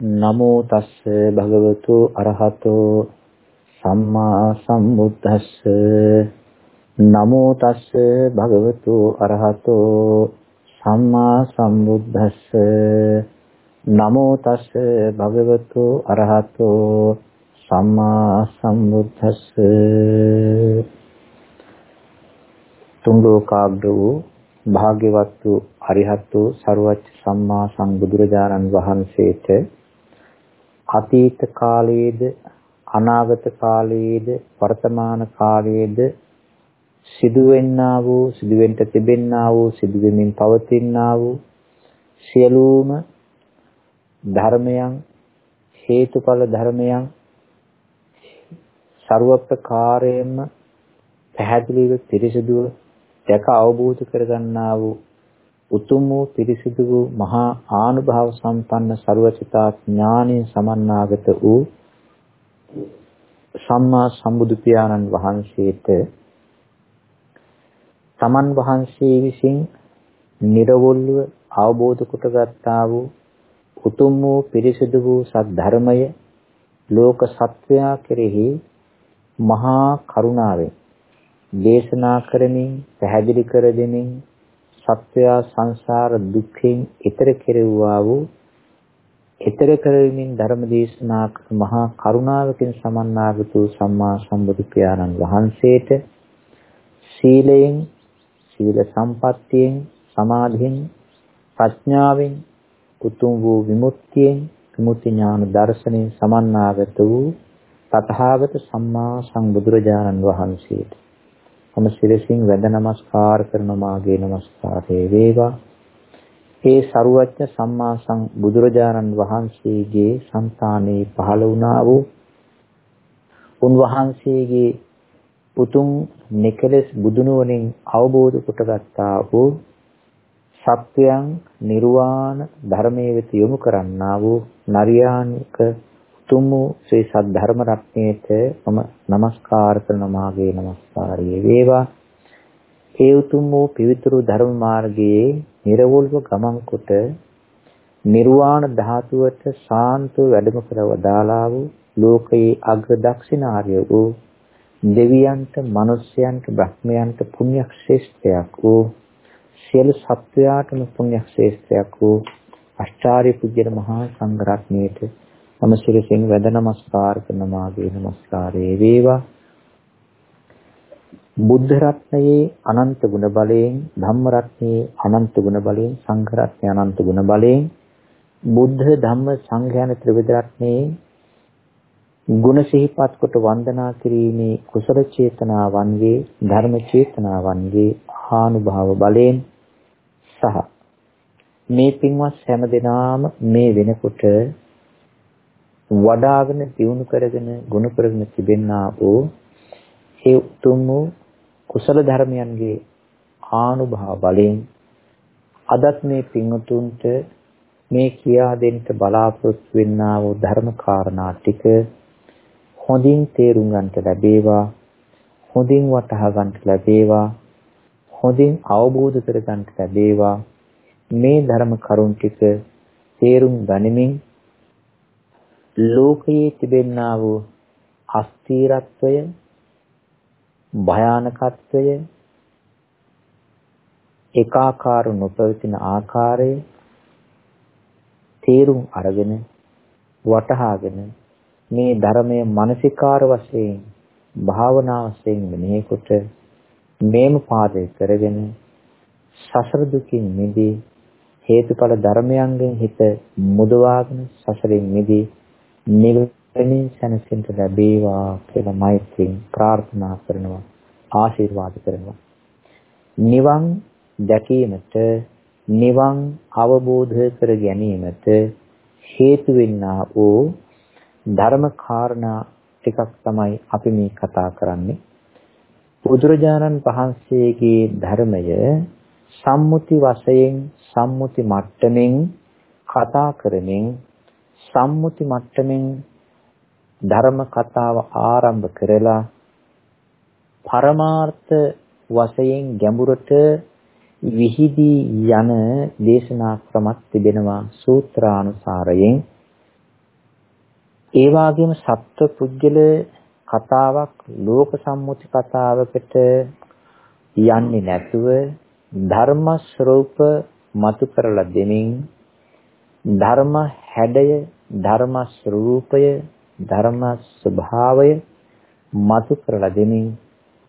නමෝ තස්ස භගවතු අරහතෝ සම්මා සම්බුද්දස්ස. නමෝ තස්ස භගවතු අරහතෝ සම්මා සම්බුද්දස්ස. නමෝ තස්ස භගවතු අරහතෝ සම්මා සම්බුද්දස්ස. තුන් ලෝකාග්‍ර වූ භාග්‍යවත් වූ අරිහත් වූ සරුවච්ච සම්මා සම්බුදුරජාණන් වහන්සේට අතීත කාලයේද අනාගත කාලයේද වර්තමාන කාලයේද සිදුවෙන්නා වූ සිදුවෙන්ට තිබෙන්නා වූ සිදුවෙමින් පවතිනා වූ සියලුම ධර්මයන් හේතුඵල ධර්මයන් ਸਰව ප්‍රකාරයෙන්ම පැහැදිලිව පිරිසිදුව දැක අවබෝධ කරගන්නා වූ උතුම් වූ පිරිසිදු වූ මහා ආනුභාව සම්පන්න ਸਰවචිතා ඥානයෙන් සමන්නාගත වූ සම්මා සම්බුදු පියාණන් වහන්සේට තමන් වහන්සේ විසින් නිර්වොල්ව අවබෝධ කොටගත්තා වූ උතුම් වූ පිරිසිදු වූ සද්ධර්මය ලෝක සත්වයා කෙරෙහි මහා කරුණාවෙන් දේශනා කරමින් පැහැදිලි කර දෙමින් සත්වයා සංසාර දුක්ඛෙන් ඈතර කෙරෙව්වා වූ ඈතර කරමින් ධර්ම දේශනා මහා කරුණාවකින් සමන්නාගතු සම්මා සම්බුදු පියාණන් වහන්සේට සීලයෙන් සීල සම්පත්තියෙන් සමාධියෙන් ප්‍රඥාවෙන් උතුම් වූ විමුක්තියෙන් විමුක්ති ඥාන දර්ශනයෙන් සමන්නාගත වූ තථාගත සම්මා සම්බුදුරජාණන් වහන්සේට මම සිරසින් වැඳ නමස්කාර කරන මාගේ නමස්කාරය වේවා. ඒ සරුවච්ච සම්මා සම් බුදුරජාණන් වහන්සේගේ సంతානේ පහළ වුණා වූ උන්වහන්සේගේ උතුම් නිකලස් බුදුනුවණින් අවබෝධ කොටගත්තා වූ සත්‍යයන් නිර්වාණ ධර්මයේ වෙත යොමු කරන්නා වූ නරියානික උතුම් ශ්‍රී සද්ධර්ම රත්නයේට මම নমස්කාර කරන මාගේ নমස්කාරය වේවා. ඒ උතුම් වූ පවිත්‍ර ධර්ම මාර්ගයේ නිර්වෝල්ව ගමන් කොට නිර්වාණ ධාතුවට සාන්තව වැඩම කරවදාලා වූ ලෝකයේ අග්‍ර දක්ෂිනාර්ය වූ දෙවියන්ට, මිනිසයන්ට, බ්‍රහ්මයන්ට පුණ්‍යක්ෂේත්‍රයක් වූ සියලු සත්වයාටම පුණ්‍යක්ෂේත්‍රයක් වූ අෂ්ටාරි පුජ්‍යන මහා සංඝරත්නයේට මම සිරසින් වැඳ නමස්කාර කරන මාගේ නමස්කාරයේ වේවා. බුද්ධ රත්නයේ අනන්ත ගුණ බලයෙන් ධම්ම රත්නයේ අනන්ත ගුණ බලයෙන් සංඝ රත්නයේ අනන්ත ගුණ බලයෙන් බුද්ධ ධම්ම සංඝ යන ත්‍රිවිධ රත්නයේ ගුණ සිහිපත් කොට වන්දනා කිරීමේ කුසල චේතනාවන්ගේ ධර්ම චේතනාවන්ගේ ආනුභාව බලයෙන් සහ මේ පින්වත් හැම දිනාම මේ වෙනකොට වඩාගෙන දියුණු කරගෙන ගුණ කරගෙන තිබෙන්නා වූ ඒ උතුම් වූ කුසල ධර්මයන්ගේ ආනුභාව බලයෙන් අදත් මේ පින්වතුන්ට මේ කියා දෙන්න බලාපොරොත්තු වෙන්නා වූ ධර්ම කාරණා ටික හොඳින් තේරුම් ගන්නට ලැබේවා හොඳින් වටහා ගන්නට ලැබේවා හොඳින් අවබෝධ කර ගන්නට ලැබේවා. මේ ධර්ම කරුණ ටික තේරුම් ගනිමින් ලෝකයේ තිබෙන්නා වූ අස්ථීරත්වය භයානකත්වය ඒකාකාර නොපවතින ආකාරය තේරුම් අරගෙන වටහාගෙන මේ ධර්මයේ මානසිකාර වශයෙන් භාවනා වශයෙන් මෙනෙහි කොට මේම පාදේ කරගෙන සසර දුකින් මිදී හේතුඵල ධර්මයන්ගෙන් හිත මුදවාගෙන සසරින් මිදී නිවනින් සැනසෙන්න ලැබේවා කියලා මෛත්‍රියෙන් ප්‍රාර්ථනා කරනවා ආශිර්වාද කරනවා. නිවන් දැකීමට නිවන් අවබෝධ කර ගැනීමට හේතු වෙන්නා වූ ධර්ම කාරණා ටිකක් තමයි අපි මේ කතා කරන්නේ. බුදුරජාණන් වහන්සේගේ ධර්මය සම්මුති වශයෙන් සම්මුති මට්ටමින් කතා කරමින් සම්මුති මට්ටමින් ධර්ම කතාව ආරම්භ කරලා පරමාර්ථ වශයෙන් ගැඹුරට විහිදී යන දේශනා ක්‍රමත් තිබෙනවා සූත්‍රානුසාරයෙන්. ඒ වගේම සත්ව පුජ්‍යල කතාවක් ලෝක සම්මුති කතාවකට යන්නේ නැතුව ධර්ම ස්වરૂප මතු කරලා දෙමින් ධර්ම හැඩය ධර්ම ස්වરૂපය ධර්ම ස්වභාවය මතු කරලා දෙමින්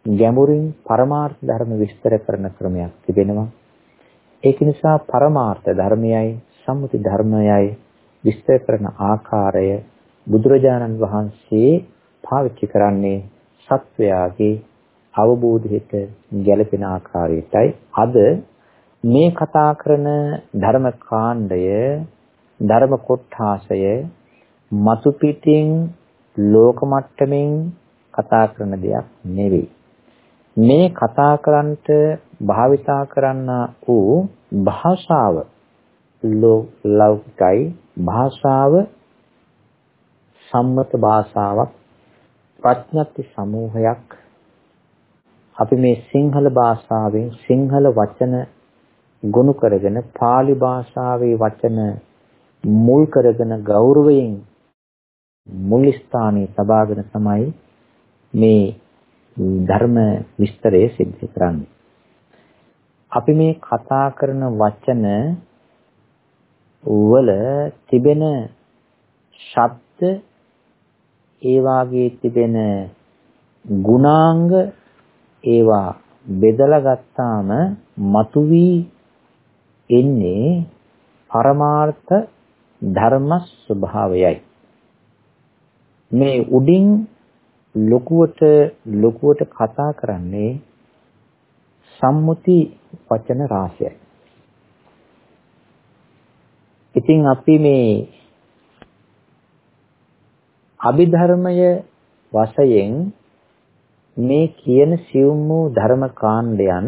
ගැඹුරින් පරමාර්ථ ධර්ම විස්තර කරන ක්‍රමයක් තිබෙනවා. ඒක නිසා පරමාර්ථ ධර්මයයි සම්මුති ධර්මයයි විස්තර කරන ආකාරය බුදුරජාණන් වහන්සේ පාවිච්චි කරන්නේ සත්වයාගේ අවබෝධයට ගැළපෙන ආකාරයටයි. අද මේ කතා කරන ධර්ම කාණ්ඩය ධර්ම කොටාසය මතු පිටින් ලෝක මට්ටමින් කතා කරන දෙයක් නෙවෙයි. මේ කතා කරන්නට භාවිතා කරන්න වූ භාෂාව ලෞකිකයි. භාෂාව සම්මත භාෂාවක් ප්‍රඥප්ති සමූහයක්. අපි මේ සිංහල භාෂාවෙන් සිංහල වචන ගොනු කරගෙන pāli භාෂාවේ වචන මුල් කරගෙන ගෞරවයෙන් මුල් ස්ථානයේ තබාගෙන තමයි මේ ධර්ම විස්තරය සිද්ධ කරන්නේ. අපි මේ කතා කරන වචන වල තිබෙන ශබ්ද ඒ වාගේ තිබෙන ගුණාංග ඒවා බෙදලා ගත්තාම මතුවී එන්නේ පරමාර්ථ ධර්ම ස්වභාවයයි මේ උඩින් ලොකුවට ලොකුවට කතා කරන්නේ සම්මුති වචන රාශියයි. ඉතින් අපි මේ අභිධර්මය වශයෙන් මේ කියන සියුම් වූ ධර්ම කාණ්ඩයන්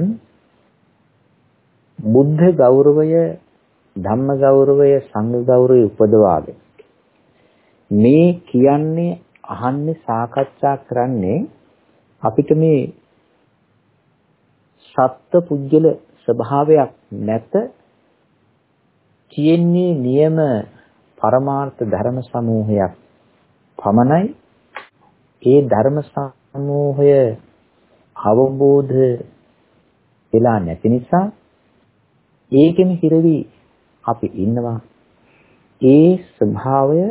බුද්ධ ගෞරවය ධම්ම ගෞරවය සංඝ ගෞරවය උපදවාගෙන. මේ කියන්නේ අහන්නේ සාකච්ඡා කරන්නේ අපිට මේ සත්ත්ව පුජ්‍යල ස්වභාවයක් නැත කියන්නේ නියම පරමාර්ථ ධර්ම සමූහයක් පමණයි. ඒ ධර්ම සමූහය අවබෝධ වෙලා නැති නිසා ඒකෙම හිරවි අපි ඉන්නවා ඒ ස්වභාවය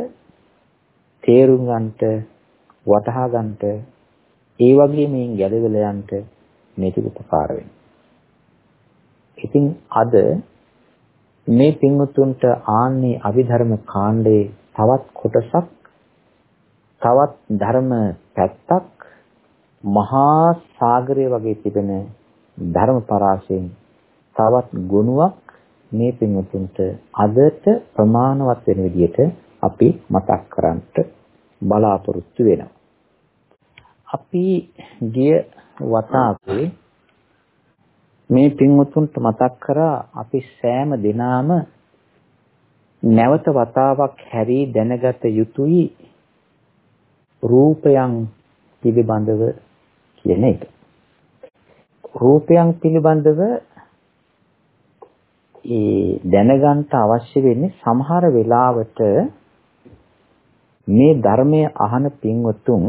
තේරුම් ගන්නට වටහා ගන්නට ඒ වගේ මේන් ගැලවිලා යන්නට මේක උපකාර වෙනවා. ඉතින් අද මේ පින්වුතුන්ට ආන්නේ අභිධර්ම කාණ්ඩේ තවත් කොටසක් තවත් ධර්ම පැත්තක් මහා සාගරය වගේ තිබෙන ධර්ම පරාසයෙන් තවත් ගුණයක් මේ පින්වතුන්ට අදට ප්‍රමාණවත් වෙන විදිහට අපි මතක් කරන්ට බලාපොරොත්තු වෙනවා. අපි ගිය වතාවේ මේ පින්වතුන්ට මතක් කරා අපි සෑම දිනාම නැවත වතාවක් හැරී දැනගත යුතුයි රූපයන් පිළිබඳව කියන එක. රූපයන් පිළිබඳව ඒ දැනගන්න අවශ්‍ය වෙන්නේ සමහර වෙලාවට මේ ධර්මය අහන පින්වතුන්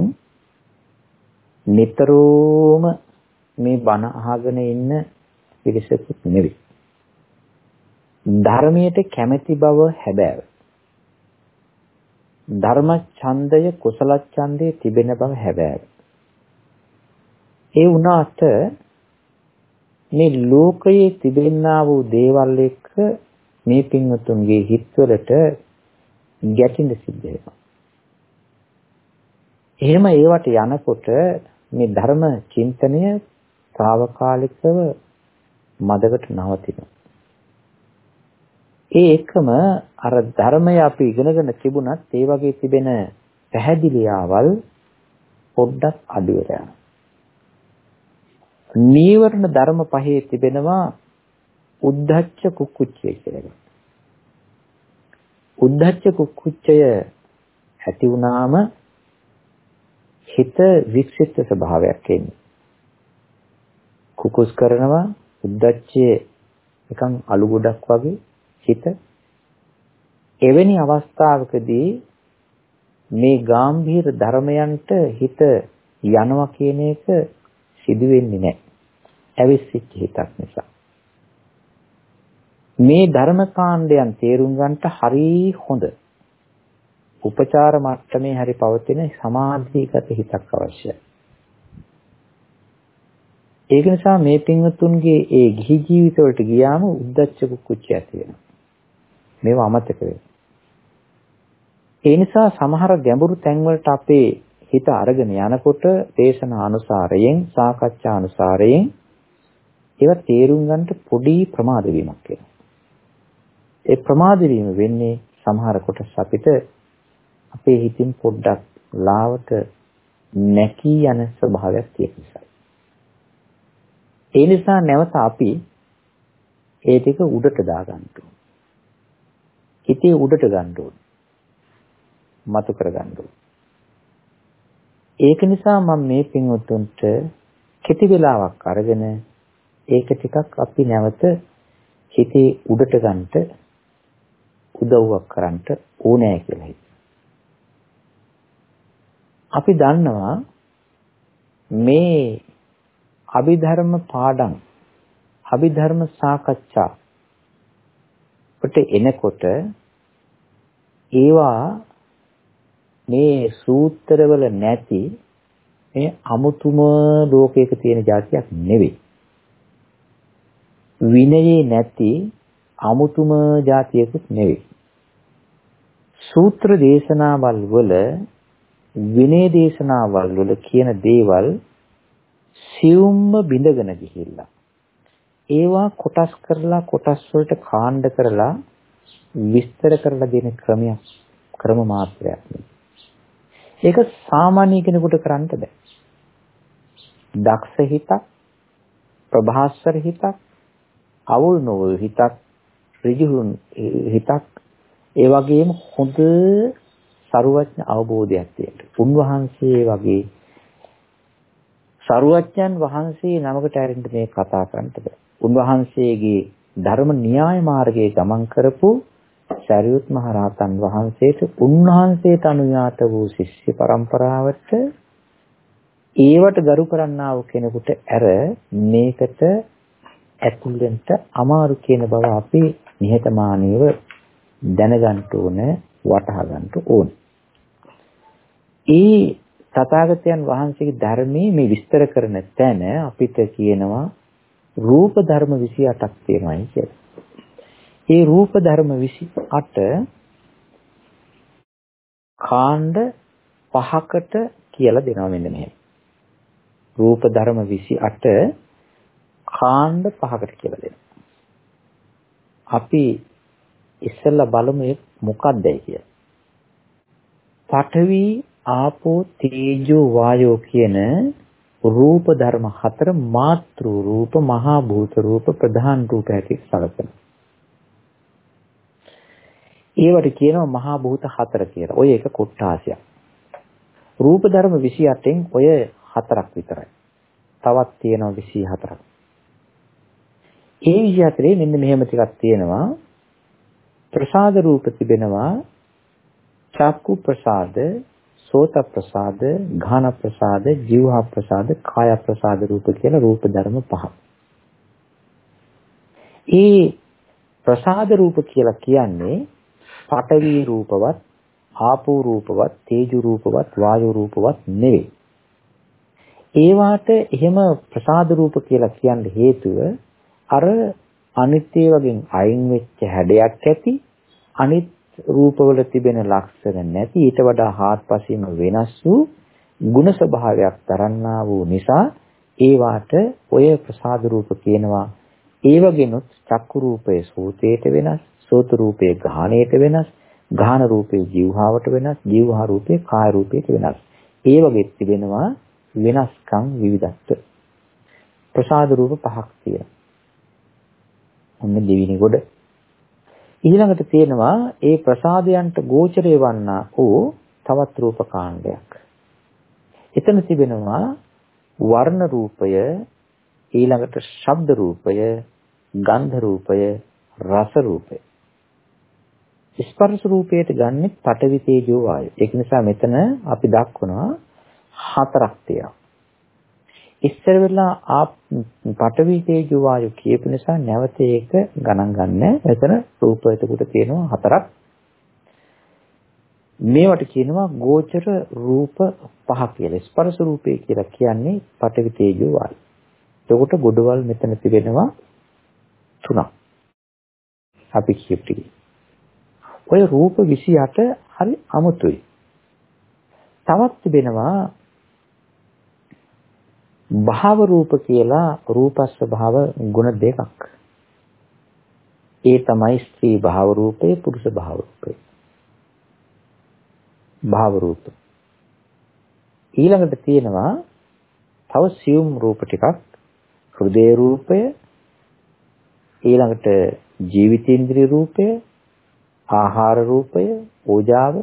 නිතරම මේ බණ අහගෙන ඉන්න පිරිසකුත් නෙවෙයි. ධර්මයට කැමැති බව හැබෑව. ධර්ම ඡන්දය කුසල ඡන්දයේ තිබෙන බව හැබෑව. ඒ වුණාට මේ ලෝකයේ තිබෙනා වූ දේවල් එක්ක මේ පින්වතුන්ගේ හිත්වලට ගැටෙන්න සිද්ධ වෙනවා. එහෙම ඒවට යනකොට මේ ධර්ම චින්තනය తాවකාලිකව මදකට නවතිනවා. ඒ එකම අර ධර්මය අපි ඉගෙනගෙන තිබුණත් ඒ වගේ තිබෙන පැහැදිලියාවල් පොඩ්ඩක් අඩු වෙලා යනවා. නීවරණ ධර්ම පහේ තිබෙනවා උද්ධච්ච කුක්කුච්චය කියලා. උද්ධච්ච කුක්කුච්චය ඇති වුණාම හිත වික්ෂිප්ත ස්වභාවයක් එන්නේ. කුකුස් කරනවා උද්දච්චයේ නිකන් අලු ගොඩක් වගේ හිත එවැනි අවස්ථාවකදී මේ ගාම්භීර ධර්මයන්ට හිත යනවා කියන එක සිදු වෙන්නේ නැහැ. ඇවිස්සිච්ච හිතක් නිසා. මේ ධර්ම කාණ්ඩයන් තේරුම් ගන්නට හරි හොඳ. උපචාර මට්ටමේ හරි පවතින සමාධිගත හිතක් අවශ්‍යයි. ඒක නිසා මේ පින්වතුන්ගේ ඒ ගිහි ජීවිතවලට ගියාම උද්දච්ච කුච්චය ඇති වෙනවා. මේවා අමතක වෙනවා. ඒ නිසා සමහර ගැඹුරු තැන්වලට අපේ හිත අරගෙන යනකොට දේශනා අනුසාරයෙන් සාකච්ඡා අනුසාරයෙන් ඒවා තේරුම් ගන්නට පොඩි ප්‍රමාද වීමක් වෙනවා. ඒ ප්‍රමාද වීම වෙන්නේ සමහර කොටස් අපිට අපේ හිතින් පොඩ්ඩක් ලාවට නැකී යන ස්වභාවයක් තියෙන නිසා. ඒ නිසා නැවත අපි ඒ ටික උඩට දාගන්න ඕනේ. හිතේ උඩට ගන්න ඕනේ. මතු කර ගන්න ඕනේ. ඒක නිසා මම මේ පින්වතුන්ට කෙටි වෙලාවක් අරගෙන ඒක ටිකක් අපි නැවත හිතේ උඩට ගන්නට උදව්වක් කරන්නට ඕනෑ කියලා හිතුවා. අපි දන්නවා මේ අභිධර්ම පාඩම් අභිධර්ම සාකච්ඡා කොට එනකොට ඒවා මේ සූත්‍රවල නැති මේ අමුතුම ලෝකයක තියෙන જાතියක් නෙවෙයි. විනයේ නැති අමුතුම જાතියකුත් නෙවෙයි. සූත්‍ර දේශනාවල් වල විනය දේශනාවල් වල කියන දේවල් සියුම්ම බිඳගෙන ගිහිල්ලා ඒවා කොටස් කරලා කොටස් වලට කාණ්ඩ කරලා විස්තර කරලා දෙන ක්‍රමයක් ක්‍රම මාත්‍රයක් ඒක සාමාන්‍ය කෙනෙකුට කරන්න බෑ. දක්ෂ හිතක්, ප්‍රභාස්වර හිතක්, අවුල් නොවු හිතක්, ඍජු හිතක්, ඒ වගේම හොඳ සරුවඥ අවබෝධයක් තියෙන්න. උන්වහන්සේ වගේ සරුවච්චන් වහන්සේ නමකට ඇරෙන්න මේ කතා කරන්නට බෑ. උන්වහන්සේගේ ධර්ම න්‍යාය මාර්ගයේ ගමන් කරපු සරියුත් මහ රහතන් වහන්සේට උන්වහන්සේට අනුයාත වූ ශිෂ්‍ය පරම්පරාවට ඒවට ගරු කරන්නා වූ කෙනෙකුට ඇර මේකට ඇතුල් වෙන්න අමාරු කියන බව අපි නිහතමානීව දැනගන්න ඕන වටහා ගන්න ඕන. ඒ තථාගතයන් වහන්සේගේ ධර්මයේ මේ විස්තර කරන තැන අපිට කියනවා රූප ධර්ම 28ක් තියෙනවායි කියලා. ඒ රූප ධර්ම 28 කාණ්ඩ පහකට කියලා දෙනවා මෙන්න මෙහෙම. රූප ධර්ම 28 කාණ්ඩ පහකට කියලා දෙනවා. අපි ඉස්සෙල්ලා බලමු මොකක්දයි කියලා. පඨවි ආපෝ තේජෝ වායෝ කියන රූප ධර්ම හතර මාතෘ රූප මහා භූත රූප ප්‍රධාන රූප හැටියට සැලකෙනවා. ඒවට කියනවා මහා භූත හතර කියලා. ඔය එක කොට්ටාසයක්. රූප ධර්ම 28න් ඔය හතරක් විතරයි. තවත් තියෙනවා 24ක්. ඒ 24 මෙන්න මෙහෙම ටිකක් තියෙනවා. ප්‍රසාද රූප තිබෙනවා. චක්කු ප්‍රසාද, සෝත ප්‍රසාද, ඝාන ප්‍රසාද, ජීවහා ප්‍රසාද, කාය ප්‍රසාද රූප කියලා රූප ධර්ම පහක්. ඒ ප්‍රසාද රූප කියලා කියන්නේ පඨවි රූපවත්, ආපෝ රූපවත්, තේජු රූපවත්, වායු රූපවත් නෙවෙයි. ඒවාට එහෙම ප්‍රසාද රූප කියලා කියන්න හේතුව අර අනිත්‍ය වගේ අයින් වෙච්ච හැඩයක් ඇති අනිත් රූපවල තිබෙන ලක්ෂණ නැති ඊට වඩා හාත්පසින්ම වෙනස් වූ ගුණ ස්වභාවයක් තරන්නා වූ නිසා ඒවාට ඔය ප්‍රසාද රූප කියනවා ඒ වගේනොත් චක්කු රූපයේ සෝතේට වෙනස් සෝත රූපයේ ගාහණයට වෙනස් ගාහන රූපයේ ජීවහාවට වෙනස් ජීවහා රූපයේ කාය රූපයට වෙනස්. ඒ වගේ තිබෙනවා වෙනස්කම් විවිධත්ව. ප්‍රසාද රූප පහක් තියෙනවා. ඔන්න දෙවිනි කොට ඊළඟට තියෙනවා ඒ ප්‍රසාදයන්ට ගෝචරය වන්නා වූ තවත් රූප කාණ්ඩයක්. එතන තිබෙනවා වර්ණ රූපය ඊළඟට ශබ්ද රූපය ගන්ධ රූපය රස රූපය. ස්පර්ශ රූපයට ගන්නෙ පඨවි තේජෝ වායු. ඒක නිසා මෙතන අපි දක්වනවා හතරක් තියෙනවා. ඉස්සර වෙලා ආ පඨවි තේජෝ වායු කියපු නිසා නැවත ඒක ගණන් ගන්න. මෙතන රූප එතකොට තියෙනවා හතරක්. මේවට කියනවා ගෝචර රූප පහ කියලා. ස්පර්ශ රූපේ කියලා කියන්නේ පඨවි තේජෝ වායු. එතකොට ගොඩවල් මෙතන තිබෙනවා තුනක්. අපි කියපු ටික. ඔය රූප 28 හරි අමුතුයි. තවත් තිබෙනවා භාව රූප කියලා රූපස්ස භාව ගුණ දෙකක්. ඒ තමයි ස්ත්‍රී භාව රූපේ පුරුෂ භාව රූපේ. භාව රූප. ඊළඟට තියෙනවා තව සියුම් රූප ටිකක් හෘදේ රූපය ඊළඟට ජීවිතේන්ද්‍රිය රූපය ආහාර රූපය ඕජාව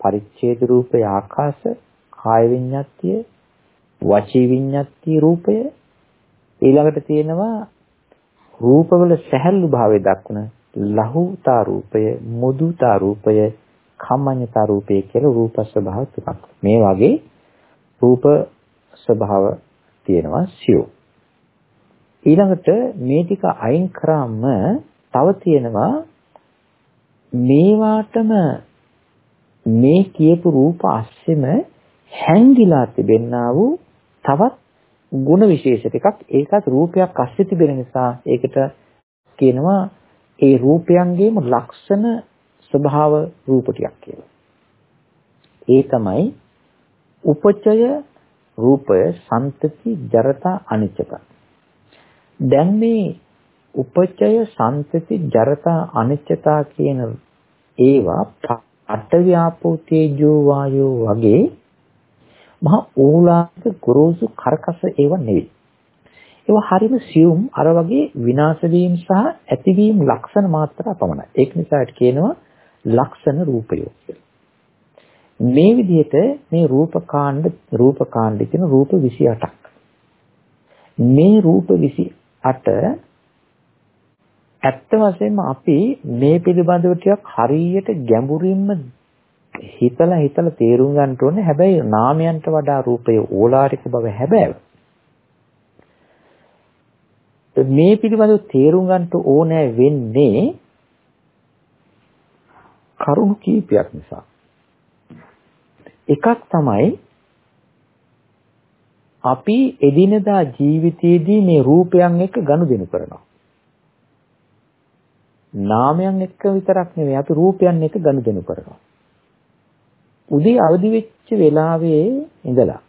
පරිච්ඡේද රූපය ආකාශ කාය විඤ්ඤාතිය වචී විඤ්ඤාතිය රූපය. ඊළඟට තියෙනවා රූපවල සැහැල්ලු භාවය දක්වන ලහුතා රූපය මුදුතා රූපය කම්මඤ්ඤතා රූපය කියලා රූප ස්වභාව තුනක්. මේ වගේ රූප ස්වභාව තියෙනවා සියෝ. ඊළඟට මේ ටික අයින් කරාම තව තියෙනවා මේවාටම මේ කියපු රූප අස්සෙම හැංගිලා තිබෙන්නා වූ තවත් ಗುಣ විශේෂ ටිකක් ඒකත් රූපයක් අස්සේ තිබෙන නිසා ඒකට කියනවා ඒ රූපයන්ගේම ලක්ෂණ ස්වභාව රූප ටිකක් කියලා. ඒ තමයි උපචය රූපය සන්තති ජරතා අනිච්චක. දැන් මේ උපචය සම්තති ජරතා අනිච්චතා කියන ඒවා පඨවි ආපෝ තේජෝ වායෝ වගේ මහා ඕලාරික ගොරෝසු කරකස ඒවා නෙවෙයි. ඒවා හරිම සියුම් අර වගේ විනාශ වීම සහ ඇතිවීම ලක්ෂණ මාත්‍ර පමණයි. ඒක නිසා කියනවා ලක්ෂණ රූපය කියලා. මේ විදිහට මේ රූපකාණ්ඩ රූපකාණ්ඩ කියන රූප 28ක්. මේ රූප 28 ඇත්ත වශයෙන්ම අපි මේ පිළිබඳව ටිකක් හරියට ගැඹුරින්ම හිතලා හිතලා තේරුම් ගන්න ඕනේ. හැබැයි නාමයන්ට වඩා රූපය ඕලාරික බව හැබැයි. මේ පිළිබඳව තේරුම් ගන්න ඕනේ වෙන්නේ කරුණු කීපයක් නිසා. එකක් තමයි අපි එදිනදා ජීවිතයේදී මේ රූපයන් එක්ක ගනුදෙනු කරනවා. නාමයන් එක්ක විතරක් නෙවෙයි අපි රූපයන් එක්ක ගනුදෙනු කරනවා. උදේ අවදි වෙච්ච වෙලාවේ ඉඳලා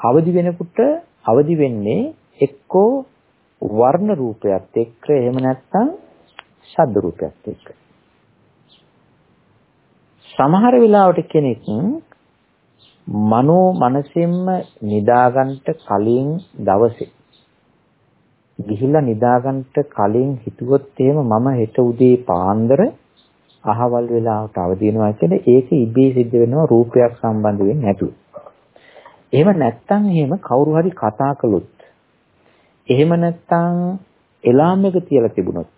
අවදි වෙනකොට අවදි වෙන්නේ එක්කෝ වර්ණ රූපයත් එක්ක එහෙම නැත්නම් ශබ්ද රූපයත් එක්ක. සමහර වෙලාවට කෙනෙක් මනෝ මනසෙන්ම නිදාගන්නට කලින් දවසේ ගිහිල්ලා නිදාගන්නට කලින් හිතුවොත් එහෙම මම හෙට උදේ පාන්දර අහවල් වෙලාවට අවදි වෙනවා කියන්නේ ඒක ඉබේ සිද්ධ වෙනවා රූපයක් සම්බන්ධ වෙන්නේ නැතුව. එහෙම නැත්තම් එහෙම කවුරු හරි කතා කළොත් එහෙම නැත්තම් එලාම් එක තියලා තිබුණොත්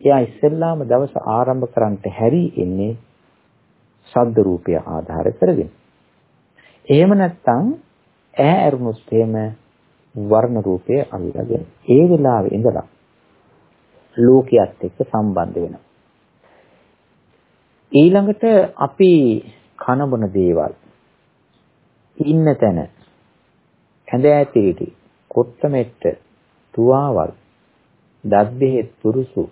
එයා ඉස්සෙල්ලාම දවස ආරම්භ කරන්නට හැරි එන්නේ ශබ්ද රූපය ආධාර කරගෙන. එහෙම නැත්නම් ඇහැ ඇරුණොත් එහෙම වර්ණ රූපය අල්ලගෙන ඒ වෙලාවේ ඉඳලා ලෝකයක් එක්ක සම්බන්ධ වෙනවා. ඊළඟට අපි කනබන දේවල් ඉන්න තැන ඇඳ ඇතිරිටි කොත්තමෙට්ට තුවාවල් දත් බෙහෙත් පුරුසු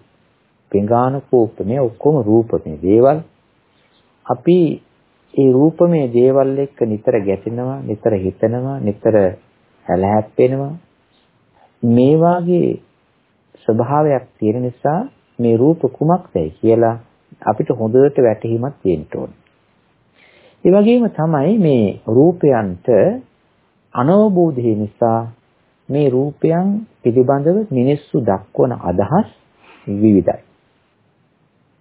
පිඟාන කෝප මේ ඔක්කොම රූපමේ දේවල් අපි ඒ රූපමය දේවල් එක්ක නිතර ගැටෙනවා, නිතර හිතනවා, නිතර හැලහැප්පෙනවා. මේ වාගේ ස්වභාවයක් තියෙන නිසා මේ රූප කුමක්දයි කියලා අපිට හොඳට වැටහීමක් තියෙන්න ඕනේ. ඒ වගේම තමයි මේ රූපයන්ට අනවබෝධය නිසා මේ රූපයන් පිළිබඳව මිනිස්සු දක්වන අදහස් විවිධයි.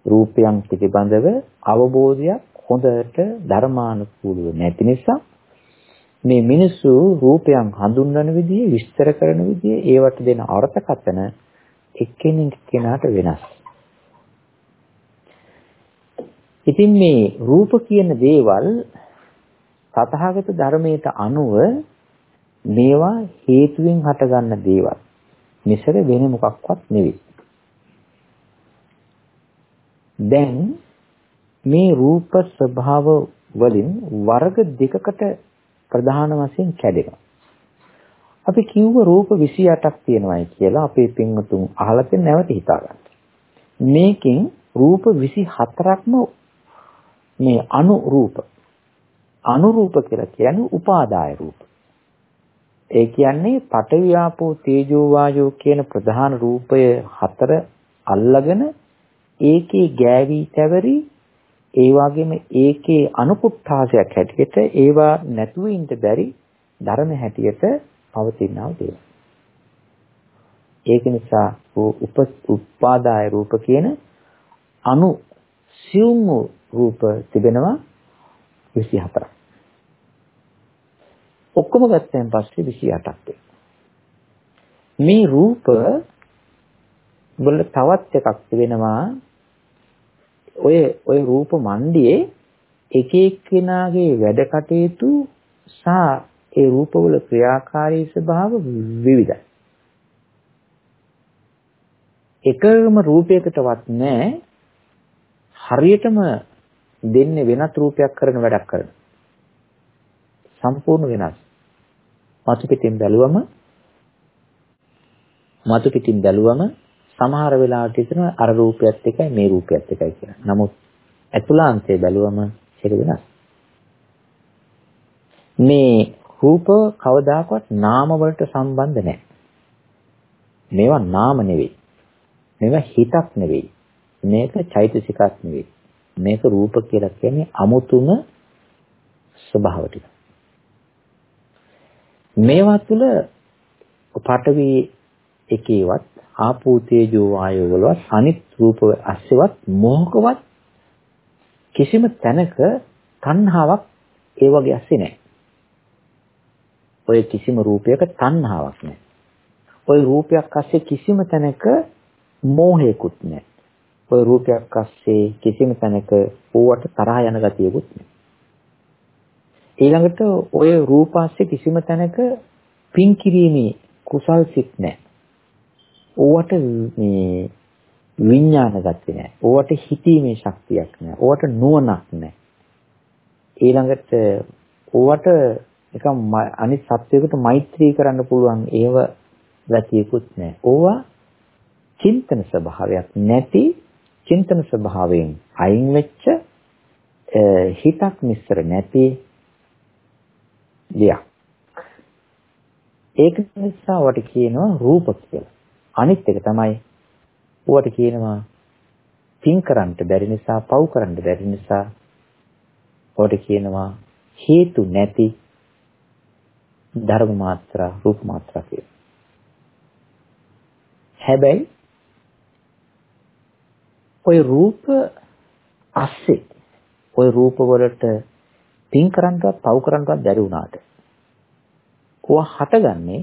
රූපයන් පිළිබඳව අවබෝධයක් හොඳට ධර්මානුකූලව නැති නිසා මේ මිනිස්සු රූපයන් හඳුන්වන විදිහ විස්තර කරන විදිහ ඒවට දෙන අර්ථකථන එක්කෙනෙක් කෙනාට වෙනස්. ඉතින් මේ රූප කියන දේවල් තථාගත ධර්මයට අනුව මේවා හේතුවෙන් හටගන්න දේවල්. මිසක වෙන මොකක්වත් නෙවෙයි. දැන් මේ රූප ස්වභාව වලින් වර්ග දෙකකට ප්‍රධාන වශයෙන් කැඩෙනවා. අපි කිව්ව රූප 28ක් තියෙනවායි කියලා අපේ පින්වතුන් අහලා තියෙන නැවත හිතා ගන්න. මේකෙන් රූප 24ක්ම මේ අනුරූප අනුරූප කියලා කියන්නේ උපාදාය රූප. ඒ කියන්නේ පඨවි ආපෝ තේජෝ වායෝ කියන ප්‍රධාන රූපය හතර අල්ලගෙන ඒකේ ගෑවි තැවරි ඒ වගේම ඒකේ අනුකුට්ඨාසයක් හැටියට ඒවා නැතුව ඉන්න බැරි ධර්ම හැටියට පවතිනව දේවල්. ඒක නිසා උප උපාදාය රූප කියන අනු සියුම් රූප තිබෙනවා 24ක්. ඔක්කොම ගත්තෙන් පස්සේ 28ක් මේ රූප වල තවත් එකක් තිබෙනවා ඔය ඔය රූප මණ්ඩියේ එක එක්කෙනාගේ වැඩ කටයුතු සහ ඒ රූපවල ක්‍රියාකාරී ස්වභාව විවිධයි. එකම රූපයකටවත් නැහැ හරියටම දෙන්නේ වෙනත් රූපයක් කරන වැඩක් කරන. සම්පූර්ණ වෙනස්. මතු පිටින් බැලුවම මතු පිටින් බැලුවම සමහර වෙලාවට හිතනවා අර රූපයත් එකයි මේ රූපයත් එකයි කියලා. නමුත් ඇතුළාන්තයේ බැලුවම ඒක වෙනස්. මේ රූප කවදාකවත් නාම වලට සම්බන්ධ නැහැ. මේවා නාම නෙවෙයි. මේවා හිතක් නෙවෙයි. මේක චෛතසිකක් නෙවෙයි. මේක රූප කියලා කියන්නේ අමුතුම ස්වභාව ටික. මේවා තුළ පඨවි එකේවත් ආපෝ තේජෝ වායෝ වලවත් අනිත් රූප අස්සෙවත් මොහකවත් කිසිම තැනක තණ්හාවක් ඒ වගේ ඇස්සේ නැහැ. ඔය කිසිම රූපයක තණ්හාවක් නැහැ. ඔය රූපයක් අස්සේ කිසිම තැනක මෝහයකුත් නැහැ. ඔය රූපයක් අස්සේ කිසිම තැනක ඕවට තරහ යන ගතියකුත් නැහැ. ඊළඟට ඔය රූපාස්සේ කිසිම තැනක පින් කිරීමේ කුසල් සිත් නැහැ. ඕවට මේ විඥාන ගති නැහැ. ඕවට හිතීමේ ශක්තියක් නැහැ. ඕවට නුවණක් නැහැ. ඊළඟට ඕවට නිකම් අනිත් සත්වයකට මෛත්‍රී කරන්න පුළුවන් ඒව ගතියකුත් නැහැ. ඕවා චින්තන ස්වභාවයක් නැති චින්තන ස්වභාවයෙන් අයින් වෙච්ච හිතක් මිශ්‍ර නැති දෙයක්. ඒක නිසා වට කියනවා රූප කියලා. අනිත් එක තමයි ඌවට කියනවා පින් කරන්න බැරි නිසා පව් කරන්න බැරි නිසා ඌවට කියනවා හේතු නැති ධර්ම මාත්‍රා රූප මාත්‍රා කියලා. හැබැයි ওই රූප අස්සේ ওই රූප වලට පින් කරන්නවත් පව් කරන්නවත් බැරි වුණාට කොහ හටගන්නේ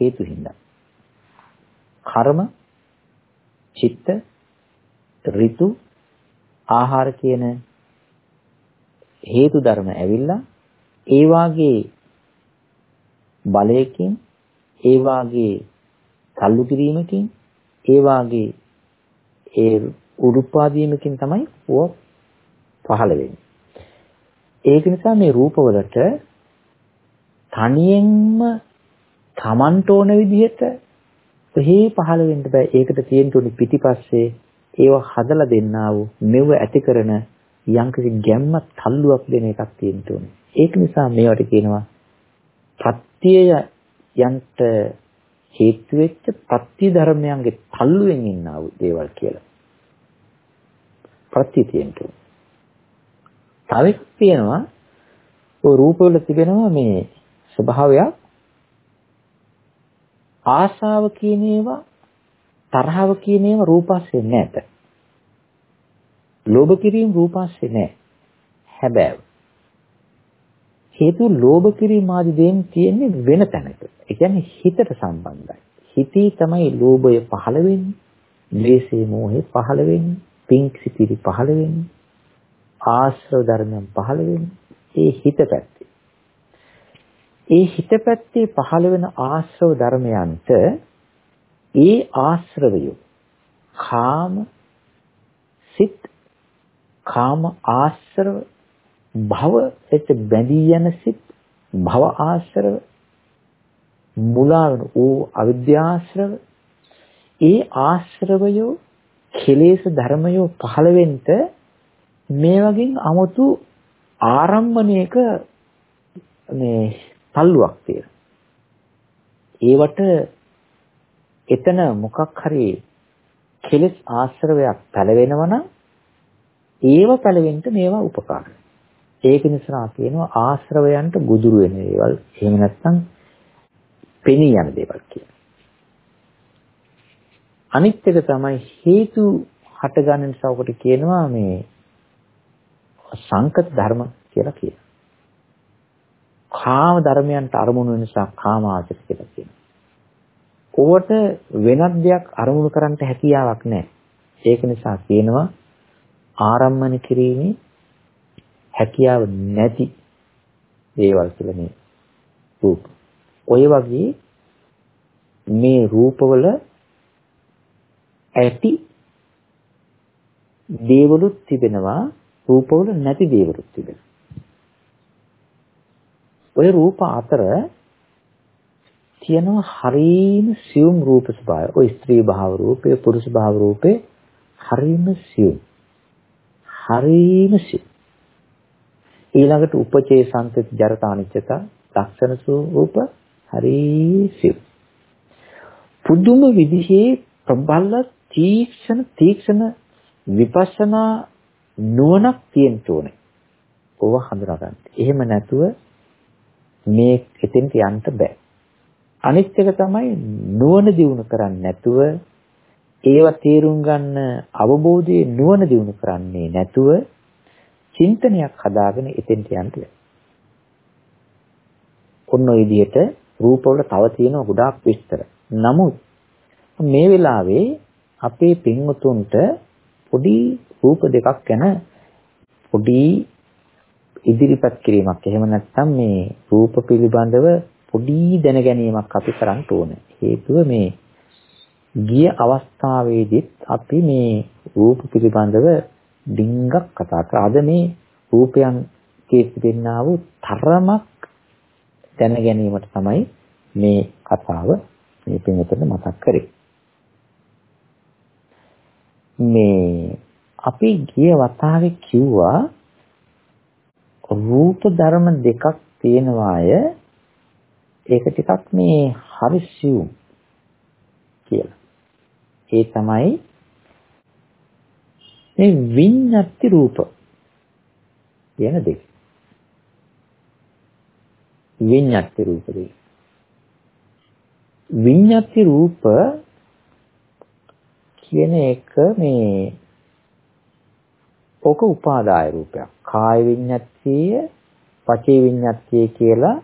හේතු හින්දා කර්ම, චිත්ත, ඍතු, ආහාර කියන හේතු ධර්ම ඇවිල්ලා ඒ වාගේ බලයකින් ඒ වාගේ තල්ලු කිරීමකින් ඒ වාගේ ඒ උරුපාදීමකින් තමයි ඕව පහළ වෙන්නේ. ඒක නිසා මේ රූපවලට තනියෙන්ම Tamanට ඕන විදිහට කොහේ පහළ වෙන්න බෑ. ඒකට තියෙන්න උනි පිටිපස්සේ ඒව හදලා දෙන්නා වූ මෙව ඇති කරන යම්කිසි ගැම්මක් තල්ලුවක් දෙන එකක් තියෙන්න ඕනේ. ඒක නිසා මේවට කියනවා ප්‍රත්‍යය යන්ට හේතු වෙච්ච ප්‍රත්‍ය ධර්මයන්ගේ තල්ලුවෙන් ඉන්නා වූ දේවල් කියලා. ප්‍රත්‍ය තියෙන්න ඕනේ. තවෙක් තියෙනවා ඔය රූපවල තිබෙනවා මේ ස්වභාවයක් ආශාව කියන ඒවා තරහව කියන ඒවා රූපස්සේ නැත. ලෝභ කිරීම රූපස්සේ නැහැ. හැබැයි හේතු ලෝභ කිරීම ආදී දේන් තියෙන්නේ වෙන තැනක. ඒ කියන්නේ හිතට සම්බන්ධයි. හිතේ තමයි ලෝභය පහළ වෙන්නේ. ද්වේෂය මෝහය පහළ වෙන්නේ. පිං සිතිරි පහළ වෙන්නේ. ආශ්‍රව ධර්මයන් පහළ වෙන්නේ. ඒ හිත පැත්තේ. ඒ හිත පැත්තේ පහළ වෙන ආශ්‍රව ධර්මයන්ට ඒ ආශ්‍රවය කාම සිත් කාම ආශ්‍රව භව එත බැඳී යන සිත් භව ආශ්‍රව මුලා වෙන ඕ අවිද්‍යාශ්‍රව ඒ ආශ්‍රවය කෙලෙස් ධර්මය පහළ වෙන්න මේ වගේ 아무තු ආරම්භණයක මේ තල්ලුවක් තියෙනවා. ඒවට එතන මොකක් හරි කෙලෙස් ආශ්‍රවයක් පැලවෙනවා නම් ඒව පැලවෙන්න මේවා උපකාරයි. ඒක නිසා කියනවා ආශ්‍රවයන්ට ගුදුරු වෙන දේවල් එහෙම නැත්නම් පෙනී යන දේවල් කියන. අනිත් එක තමයි හේතු හටගන්න නිසා ඔකට කියනවා මේ සංකත ධර්ම කියලා කියනවා. කාම ධර්මයන්ට අරමුණු වෙන නිසා කාම ආශ්‍රිත කියලා කියනවා. ඕවට වෙනත් දෙයක් අරමුණු කරන්න හැකියාවක් නැහැ. ඒක නිසා කියනවා ආරම්මන කිරීමේ හැකියාව නැති දේවල් කියලා මේ රූප. ඔය වගේ මේ රූපවල ඇති දේවලුත් තිබෙනවා රූපවල නැති දේවලුත් තිබෙනවා. ඔය රූප අතර තියෙනවා හරීම සියුම් රූප ස්වභාවය. ඔය ස්ත්‍රී භාව රූපය, පුරුෂ භාව රූපේ හරීම සියුම්. හරීම සියුම්. ඊළඟට උපචේ සංතති ජරතා අනිච්චතා ලක්ෂණ ස්වરૂප හරි සියුම්. පුදුම විදිහේ ප්‍රබල තීක්ෂණ තීක්ෂණ විපස්සනා නුවණක් තියෙන්න ඕනේ. ඕව හඳුනා ගන්න. එහෙම නැතුව මේ එතෙන්ට යන්න බෑ. අනිත් එක තමයි නුවණ දියුණු කරන්නේ නැතුව ඒවා තේරුම් ගන්න අවබෝධයේ නුවණ දියුණු කරන්නේ නැතුව චින්තනයක් හදාගෙන එතෙන්ට යන්න බෑ. ඔන්න ඔය විදිහට රූපවල තව තියෙන ගොඩාක් විස්තර. නමුත් මේ වෙලාවේ අපේ පින්වතුන්ට පොඩි රූප දෙකක් ගැන පොඩි ඉදිරිපත් කිරීමක් එහෙම නැත්නම් මේ රූප පිළිබඳව පොඩි දැනගැනීමක් අපි කරන්න ඕනේ. හේතුව මේ ගිය අවස්ථාවේදීත් අපි මේ රූප පිළිබඳව ඩිංගක් කතා කරා. අද මේ රූපයන් කේසිපෙන්නා වූ තරමක් දැන ගැනීමට තමයි මේ කතාව මේ පින්වතුන්ට මතක් කරේ. මේ අපි ගිය වතාවේ කිව්වා රූප ධර්ම දෙකක් තියෙනවාය ඒක ටිකක් මේ හරිසියුම් කියලා. ඒ තමයි මේ විඤ්ඤාති රූප කියන දෙක. විඤ්ඤාති රූප දෙක. විඤ්ඤාති රූප කියන එක මේ ඕක උපාදාය රූපයක්. කාය විඤ්ඤාතිය, පචේ විඤ්ඤාතිය කියලා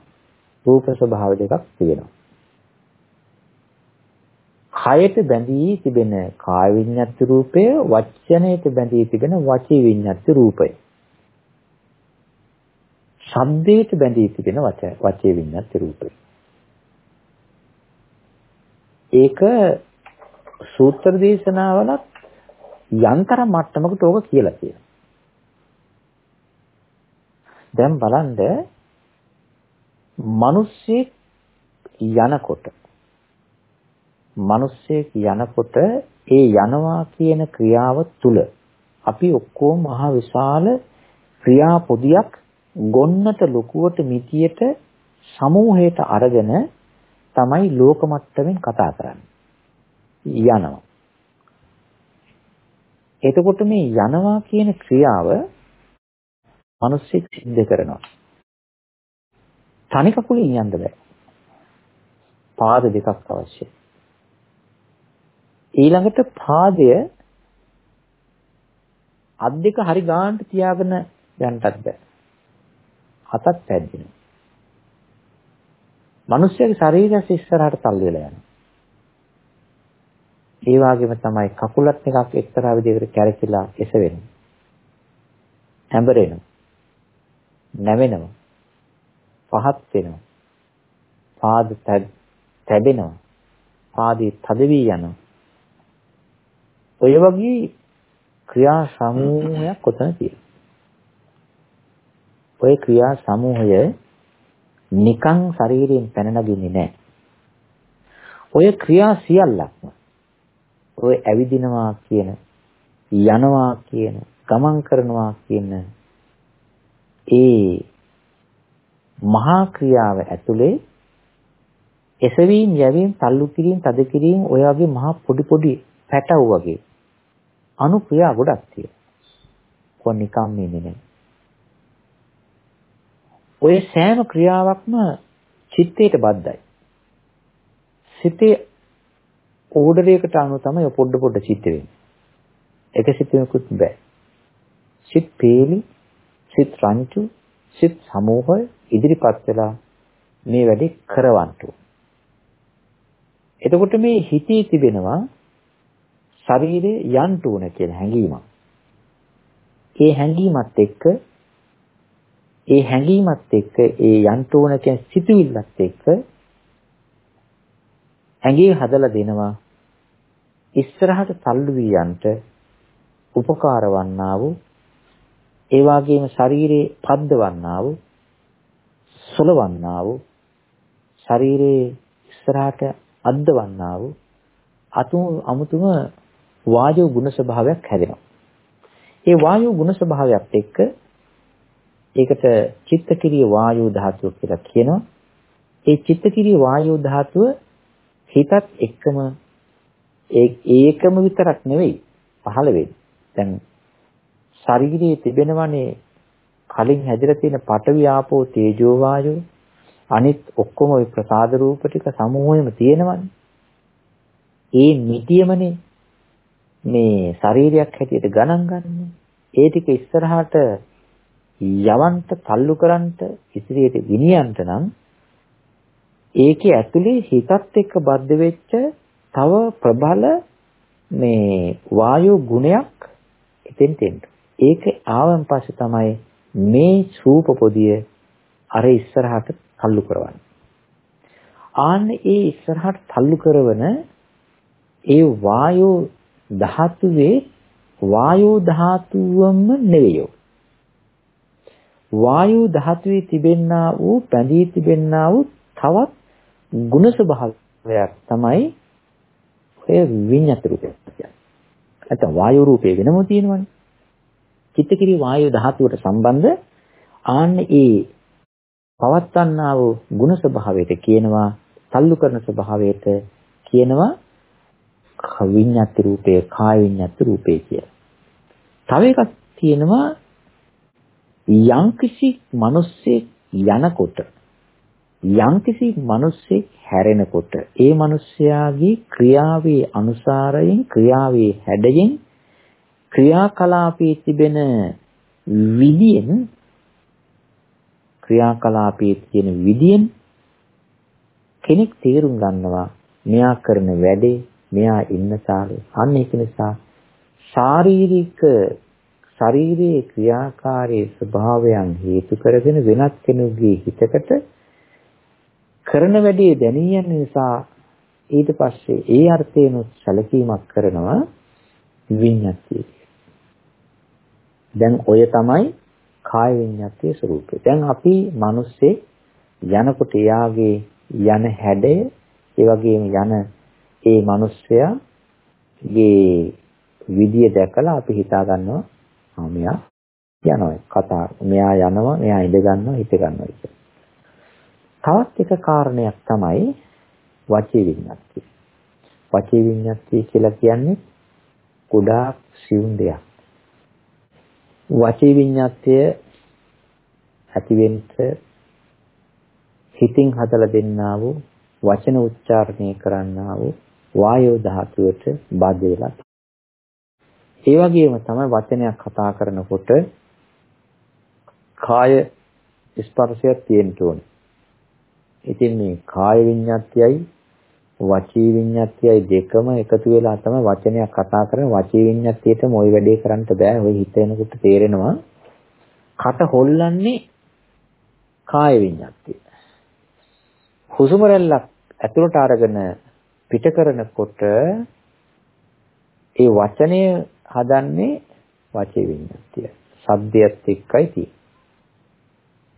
රූප ස්වභාව දෙකක් තියෙනවා. කයට බැඳී තිබෙන කාය විඤ්ඤාති රූපය වචනයට බැඳී තිබෙන වචී විඤ්ඤාති රූපය. ශබ්දයට බැඳී තිබෙන වචේ විඤ්ඤාති රූපය. ඒක සූත්‍ර දේශනාවලත් යන්තර මට්ටමකට ඕක කියලා තියෙනවා. දැන් බලන්න මිනිස්සෙක් යනකොට මිනිස්සෙක් යනකොට ඒ යනවා කියන ක්‍රියාව තුල අපි ඔක්කොම මහ විශාල ක්‍රියා පොදියක් ගොන්නට ලොකුවට මිටියට සමූහයට අරගෙන තමයි ලෝක මට්ටමින් කතා කරන්නේ. යනවා. එතකොට මේ යනවා කියන ක්‍රියාව මිනිස්සෙක් සිද්ධ කරනවා. තනි කකුලින් යන්න බෑ. පාද දෙකක් අවශ්‍යයි. ඊළඟට පාදය අත් දෙක හරි ගානට තියාගෙන යන්නත් බෑ. අතත් පැද්දෙනවා. මිනිස්යාගේ ශරීරය ඉස්සරහට තල්ලු වෙලා යනවා. ඒ වගේම තමයි කකුලත් එකක් එක්තරා විදිහකට කැරකිලා එසවෙනවා. හැඹරෙනවා. නැවෙනවා. පහත් වෙනවා. පාද තැබෙනවා. පාදේ තද වී යනවා. ඔය වගේ ක්‍රියා සමූහයක් කොතන තියෙනවා. ඔය ක්‍රියා සමූහය නිකං ශරීරයෙන් පැන නගින්නේ නැහැ. ඔය ක්‍රියා සියල්ලක්ම ඔය ඇවිදිනවා කියන යනවා කියන ගමන් කරනවා කියන ඒ මහා ක්‍රියාව ඇතුලේ එසවීම යැවීම තල්ලු කිරීම තද කිරීම ඔය වගේ මහා පොඩි පොඩි පැටව් වගේ අනුක්‍රියා ගොඩක් තියෙනවා. කොහොම නිකම් ඉන්නේ නැහැ. ඔය සෑම ක්‍රියාවක්ම චිත්තයට බද්ධයි. සිතේ ඕඩරයකට අනුව තමයි පොඩ පොඩ චිත්ත වෙන්නේ. එක සිතෙකුත් බෑ. සිත් පේලි, සිත් රංචු, සිත් සමූහය ඉදිරිපත් වෙලා මේ වැඩේ කරවන්න එතකොට මේ හිතේ තිබෙනවා ශරීරේ යන්න ඕන කියන හැඟීමක්. ඒ හැඟීමත් එක්ක ඒ හැඟීමත් එක්ක ඒ යන්න ඕන කියන සිතුවිල්ලත් එක්ක ඇඟේ හදලා දෙනවා ඉස්සරහට තල්ලු වී යන්ට උපකාර වන්නා වූ ඒ වගේම ශරීරේ පද්දවන්නා වූ සුලවන්නා වූ ශරීරේ ඉස්සරහට අද්දවන්නා වූ අතුම අමුතුම වායු ගුණ ස්වභාවයක් හැදෙනවා. ඒ වායු ගුණ ස්වභාවයත් එක්ක ඒකට චිත්තකිරිය වායු ධාතුව කියලා කියනවා. ඒ චිත්තකිරිය වායු ධාතුව හිතත් එක්කම ඒ ඒකම විතරක් නෙවෙයි පහළ වෙන්නේ. දැන් ශරීරයේ තිබෙනවනේ කලින් හැදිලා තියෙන පඨවි ආපෝ තේජෝ වායෝ අනිත් ඔක්කොම ওই ප්‍රසාද රූප ටික සමූහයෙම තියෙනවනේ. ඒ නිතියමනේ මේ ශරීරයක් හැටියට ගණන් ගන්න. ඒ ටික ඉස්සරහට යවන්ට තල්ලු කරන්ට ඉදිරියට ගෙනියන්න නම් ඒකේ ඇතුලේ හිතත් එක්ක බද්ධ වෙච්ච තව ප්‍රබල මේ වායු ගුණයක් එතෙන් තෙන්න. ඒක ආවන් පස්සේ තමයි මේ සූප පොදිය අර ඉස්සරහට තල්ලු කරවන්නේ. ආන්න ඒ ඉස්සරහට තල්ලු කරවන ඒ වායු ධාතුවේ වායෝ ධාතුවම නෙවෙයි. වායෝ ධාතුවේ තිබෙන්නා වූ පැඳී තිබෙන්නා වූ තවත් ගුණ ස්වභාවයක් තමයි ඔය විඤ්ඤාත රූපය කියන්නේ. නැත්නම් වායෝ රූපේ වෙනම තියෙනවනේ. චිත්තකිරි වායෝ ධාතුවට සම්බන්ධ ආන්න ඒ පවත්වන්නා වූ ගුණ ස්වභාවයට කියනවා තල්ලු කරන ස්වභාවයට කියනවා විඤ්ඤාති රූපය කාය විඤ්ඤාති රූපය කියලා. තව එකක් තියෙනවා යම්කිසි මිනිස්සෙක් යනකොට යම්කිසි මිනිස්සෙක් හැරෙනකොට ඒ මිනිස්යාගේ ක්‍රියාවේ අනුසාරයෙන් ක්‍රියාවේ හැඩයෙන් ක්‍රියාකලාපයේ තිබෙන විදියෙන් ක්‍රියාකලාපයේ තියෙන විදියෙන් කෙනෙක් තේරුම් ගන්නවා මෙයා කරන වැඩේ මෙයා ඉන්න තාලේ. අන්න ඒක නිසා ශාරීරික ශරීරයේ ක්‍රියාකාරී ස්වභාවයන් හේතු කරගෙන වෙනත් කෙනෙකුගේ හිතකට කරන වැඩේ දැනී යන නිසා ඊට පස්සේ ඒ අර්ථයෙන් සැලකීමක් කරනවා විඤ්ඤාතිය. දැන් ඔය තමයි කාය විඤ්ඤාතියේ ස්වરૂපය. දැන් අපි මිනිස්සේ යනකොට එයාගේ යන හැඩය ඒ වගේම යන ඒ මිනිස්සයාගේ විදිය දැකලා අපි හිතා ගන්නවා ආ මෙයා යනවා කතා මෙයා යනවා මෙයා ඉඳ ගන්නවා හිත ගන්නවා කියලා. තවත් එක කාරණයක් තමයි වචී විඤ්ඤාති. වචී විඤ්ඤාති කියලා කියන්නේ කුඩා සියුම් දෙයක්. වචී විඤ්ඤාතය ඇතිවෙන්න හිතින් හදලා දෙන්නා වූ වචන උච්චාරණය කරන්නා වූ වායෝ ධාතුවට බාධ වෙලා ඒ වගේම තමයි වචනයක් කතා කරනකොට කාය ස්පර්ශයක් තියෙන්න ඕනේ. ඉතින් මේ කාය විඤ්ඤාත්යයි වචී විඤ්ඤාතියයි දෙකම එකතු වෙලා තමයි වචනයක් කතා කරන වචී විඤ්ඤාතියටම ওই වැඩේ කරන්න බෑ. ඔය හිතෙනකොට තේරෙනවා. කට හොල්ලන්නේ කාය විඤ්ඤාතිය. හුස්ම රැල්ලක් ඇතුළට අරගෙන පිට කරනකොට ඒ වචනය හදන්නේ වචී විඤ්ඤාතිය. සද්දයත් එක්කයි තියෙන්නේ.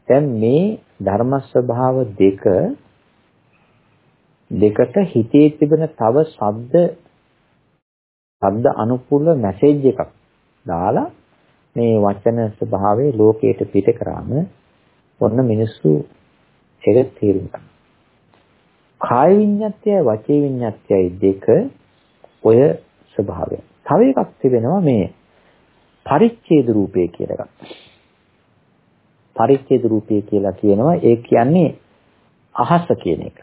දැන් මේ ධර්ම ස්වභාව දෙක දෙකට හිතේ තිබෙන තව ශබ්ද ශබ්ද අනුකූල මැසේජ් එකක් දාලා මේ වචන ස්වභාවයේ ලෝකයට පිට කරාම ඔන්න මිනිස්සු ඒක තේරුම් ගන්නවා. කාය විඤ්ඤාත්යයි වචේ විඤ්ඤාත්යයි දෙක ඔය ස්වභාවය. තව එකක් තිබෙනවා මේ පරිච්ඡේද රූපය කියලා එකක්. පරිච්ඡේද රූපය කියලා කියනවා ඒ කියන්නේ අහස කියන එක.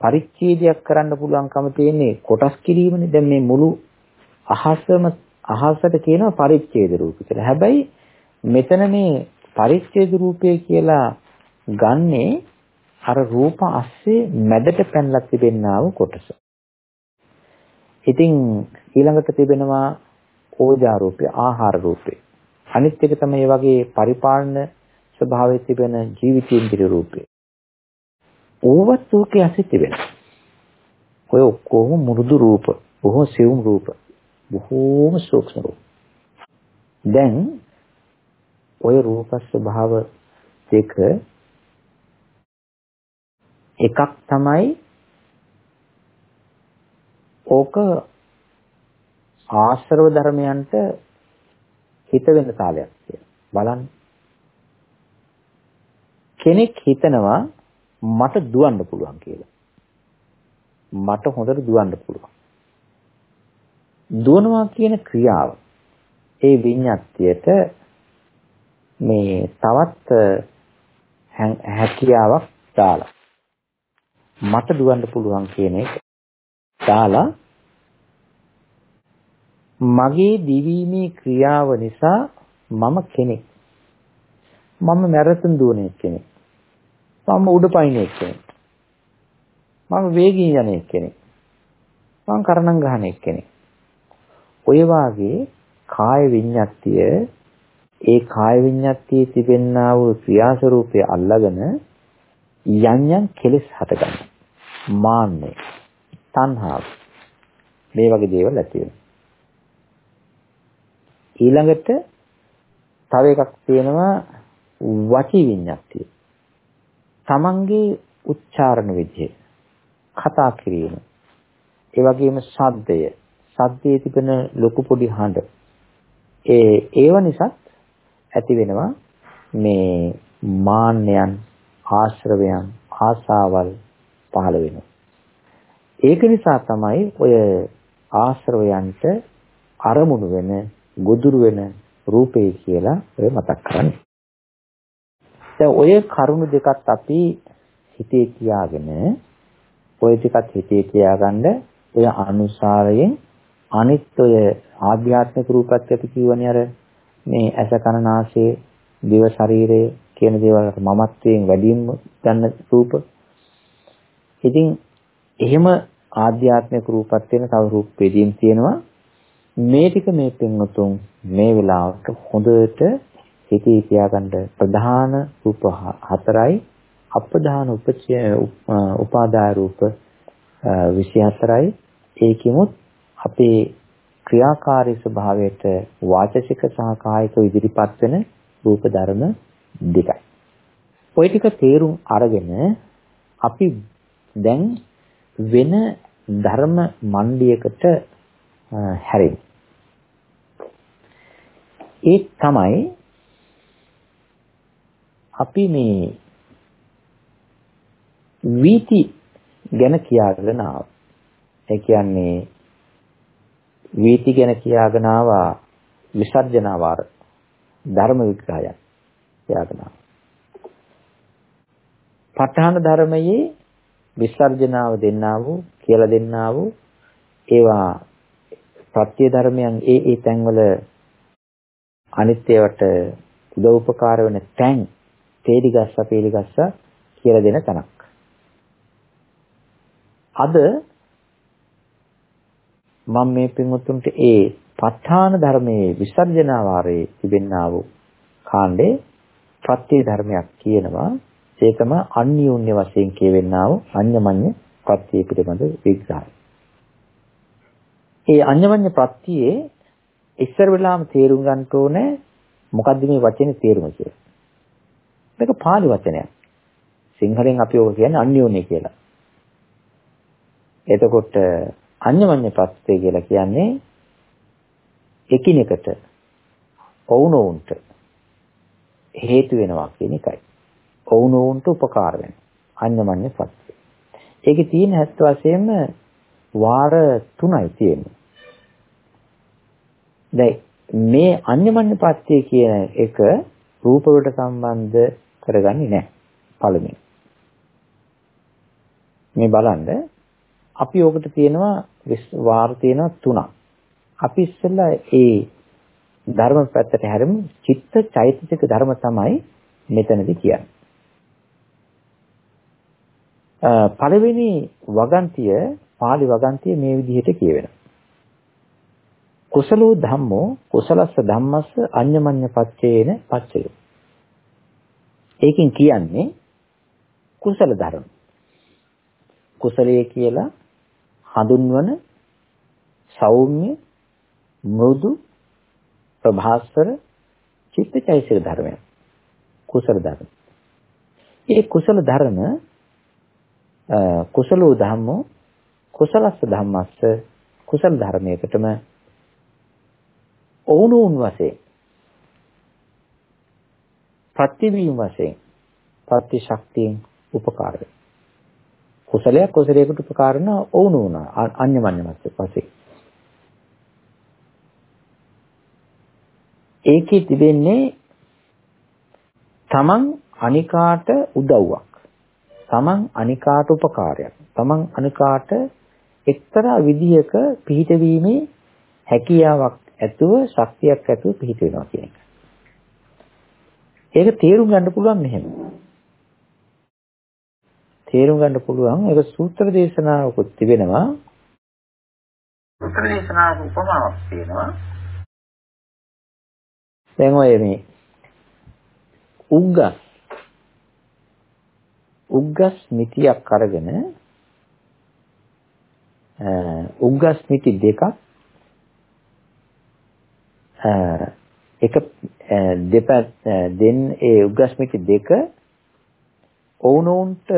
පරිච්ඡේදයක් කරන්න පුළුවන්කම තියෙන්නේ කොටස් කිරීමනේ. දැන් මේ මුළු අහසම අහසට කියනවා පරිච්ඡේද රූපය කියලා. හැබැයි මෙතන මේ පරිච්ඡේද රූපය කියලා ගන්නේ අර රූප ASCII මැදට පැනලා තිබෙනා වූ කොටස. ඉතින් ඊළඟට තිබෙනවා ඕජා රූපය, ආහාර රූපය. අනිත් එක තමයි මේ වගේ පරිපාලන ස්වභාවයේ තිබෙන ජීවිතේන්ද්‍රිය රූපය. ඕවත් ඕකේ ඇසි තිබෙනවා. ඔය ඔක්කොම මුරුදු රූප, බොහෝ සියුම් රූප, බොහෝම සූක්ෂම රූප. දැන් ඔය රූප ස්වභාව දෙක එකක් තමයි ඕක ආශ්‍රව ධර්මයන්ට හිත වෙන තාලයක් කියලා. බලන්න. කෙනෙක් හිතනවා මට දුවන්න පුළුවන් කියලා. මට හොඳට දුවන්න පුළුවන්. දුවනවා කියන ක්‍රියාව ඒ විඤ්ඤාත්‍යයට මේ තවත් හැකියාවක් දාලා මට දුවන්න පුළුවන් කියන එක දාලා මගේ දිවීමේ ක්‍රියාව නිසා මම කෙනෙක්. මම මැරතන් දුවන කෙනෙක්. මම උඩ පයින් කෙනෙක්. මම වේගින් යන කෙනෙක්. මම කරණම් ගහන කෙනෙක්. ඔය වාගේ කාය විඤ්ඤාතිය ඒ කාය විඤ්ඤාතියේ තිබෙනා වූ ක්‍රියාස්වරූපය අල්ලාගෙන යම් යම් කෙලෙස් හටගන්නවා. මාන්නය, තණ්හාව මේ වගේ දේවල් ඇති වෙනවා. ඊළඟට තව එකක් තියෙනවා වචී විඤ්ඤාතිය. තමන්ගේ උච්චාරණ විදිය කතා කිරීම. ඒ වගේම ශබ්දය, ශබ්දයේ තිබෙන ලොකු පොඩි හඬ. ඒ ඒව නිසා ඇති වෙනවා මේ මාන්නයන්, ආශ්‍රවයන්, ආසාවල් පහළ වෙනවා. ඒක නිසා තමයි ඔය ආශ්‍රවයන්ට අරමුණු වෙන ගොදුරු වෙන රූපේ කියලා ඔය මතක් කරන්නේ. දැන් ඔය කරුණු දෙකත් අපි හිතේ තියාගෙන ඔය ටිකත් හිතේ තියාගන්න ඔය අනුසාරයෙන් අනිත් ඔය ආධ්‍යාත්මික රූපත් ඇති කියවනේ අර මේ ඇස කන නාසය දිව ශරීරය කියන දේවල් මමත්වයෙන් වැඩිම ගන්න රූප. ඉතින් එහෙම ආධ්‍යාත්මික රූපත් වෙන තව රූප වේදීන් තියෙනවා. මේ ටික මේ පින්වතුන් මේ වෙලාවට හොඳට හිතේ තියාගන්න ප්‍රධාන රූප හතරයි අප්‍රධාන උපචය උපාදාය රූප 24යි ඒකෙමුත් අපේ ක්‍රියාකාරී ස්වභාවයට වාචසික සහ කායික ඉදිරිපත් වෙන රූප ධර්ම දෙකයි. ওই ටික තේරුම් අරගෙන අපි දැන් වෙන ධර්ම මණ්ඩියකට හැරෙමු. ඒ තමයි අපි මේ වීති ගැන කියාගෙන ආවා. ඒ කියන්නේ වීති ගැන කියාගෙන ආවා විසර්ජනාවාර ධර්ම විග්‍රහයක් කියාගෙන ආවා. ප ဋ ාහන ධර්මයේ විසර්ජනාව දෙන්නා වූ කියලා දෙන්නා වූ ඒවා සත්‍ය ධර්මයන් ඒ ඒ තැන්වල අනිත්‍යවට උදව් උපකාර වෙන තැන් තේරිගස්ස පීලිගස්ස කියලා දෙන තැනක්. අද මම මේ පින්වතුන්ට ඒ ප ဋ ාණ ධර්මයේ විසර්ජනාවාරයේ තිබෙනා වූ කාණ්ඩේ ප්‍රත්‍ය ධර්මයක් කියනවා ඒ තමයි අන්‍යෝන්‍ය වශයෙන් කියවෙනා වූ අඤ්ඤමඤ්ඤ ප්‍රත්‍ය පිළිබඳ විග්‍රහය. ඒ අඤ්ඤමඤ්ඤ ප්‍රත්‍යයේ ඉස්සර වෙලාම තේරුම් ගන්න ඕනේ මොකද්ද මේ වචනේ තේරුම කියලා. මේක pāli වචනයක්. සිංහලෙන් අපි ඔක කියන්නේ අන්‍යෝන්‍ය කියලා. එතකොට අඤ්ඤමඤ්ඤ ප්‍රත්‍ය කියලා කියන්නේ එකිනෙකට ඔවුනොවුන්ට හේතු වෙනවා කියන එකයි. ඔවුනොවුන්ට උපකාර වෙනවා. අඤ්ඤමඤ්ඤ ප්‍රත්‍ය. ඒකේ තියෙන හැත්ත වශයෙන්ම වාර තුනයි තියෙන්නේ. දැන් මේ අඤ්ඤමඤ්ඤ ප්‍රත්‍ය කියන එක රූප වලට සම්බන්ධ කරගන්නේ නැහැ. පළමුවෙන්. මේ බලන්න අපි ඕකට තියෙනවා වාර තියෙනවා තුනක්. අපි ඉස්සෙල්ලා ඒ ධර්ම පැත්තට හැරෙමු. චිත්ත චෛතසික ධර්ම තමයි මෙතනදී කියන්නේ. පළවෙනි වගන්තිය පාලි වගන්තිය මේ විදිහට කියවෙනවා. කුසලෝ ධම්මෝ කුසලස්ස ධම්මස්ස අඤ්ඤමඤ්ඤ පච්චේන පච්චය. ඒකෙන් කියන්නේ කුසල ධර්ම. කුසලයේ කියලා හඳුන්වන සෞම්‍ය මෘදු ප්‍රභාස්වර චිත්තචෛසික ධර්මය. කුසල ධර්ම. ඒ කුසල ධර්ම කුසලෝ ධම්මෝ කුසලස්ස ධම්මස්ස කුසල ධර්මයකටම ඕනෝන් වශයෙන් ප්‍රතිවීම වශයෙන් ප්‍රති ශක්තියෙන් උපකාර වෙනවා. කුසලයක් කුසලයකට උපකාර කරන ඕනෝන අන්‍යමඤ්ඤ වශයෙන්. ඒකේ තිබෙන්නේ තමන් අනිකාට උදව්වක්. තමන් අනිකාට උපකාරයක්. තමන් අනිකාට එක්තරා විදියක පිහිටවීමේ හැකියාවක් ඇතුව ශක්තියක් ඇතුව පිහිට වෙනවා කියන එක. ඒක තේරුම් ගන්න පුළුවන් මෙහෙම. තේරුම් ගන්න පුළුවන් ඒක සූත්‍ර දේශනාවකුත් තිබෙනවා. සූත්‍ර දේශනාවක උපමාවක් තියෙනවා. දැන් ඔය මේ උග්ගස් උග්ගස් මිටියක් අරගෙන උග්ගස් මිටි දෙකක් එක දෙපැත් දෙන් ඒ උගස්මිටි දෙක ඔවුනොවුන්ට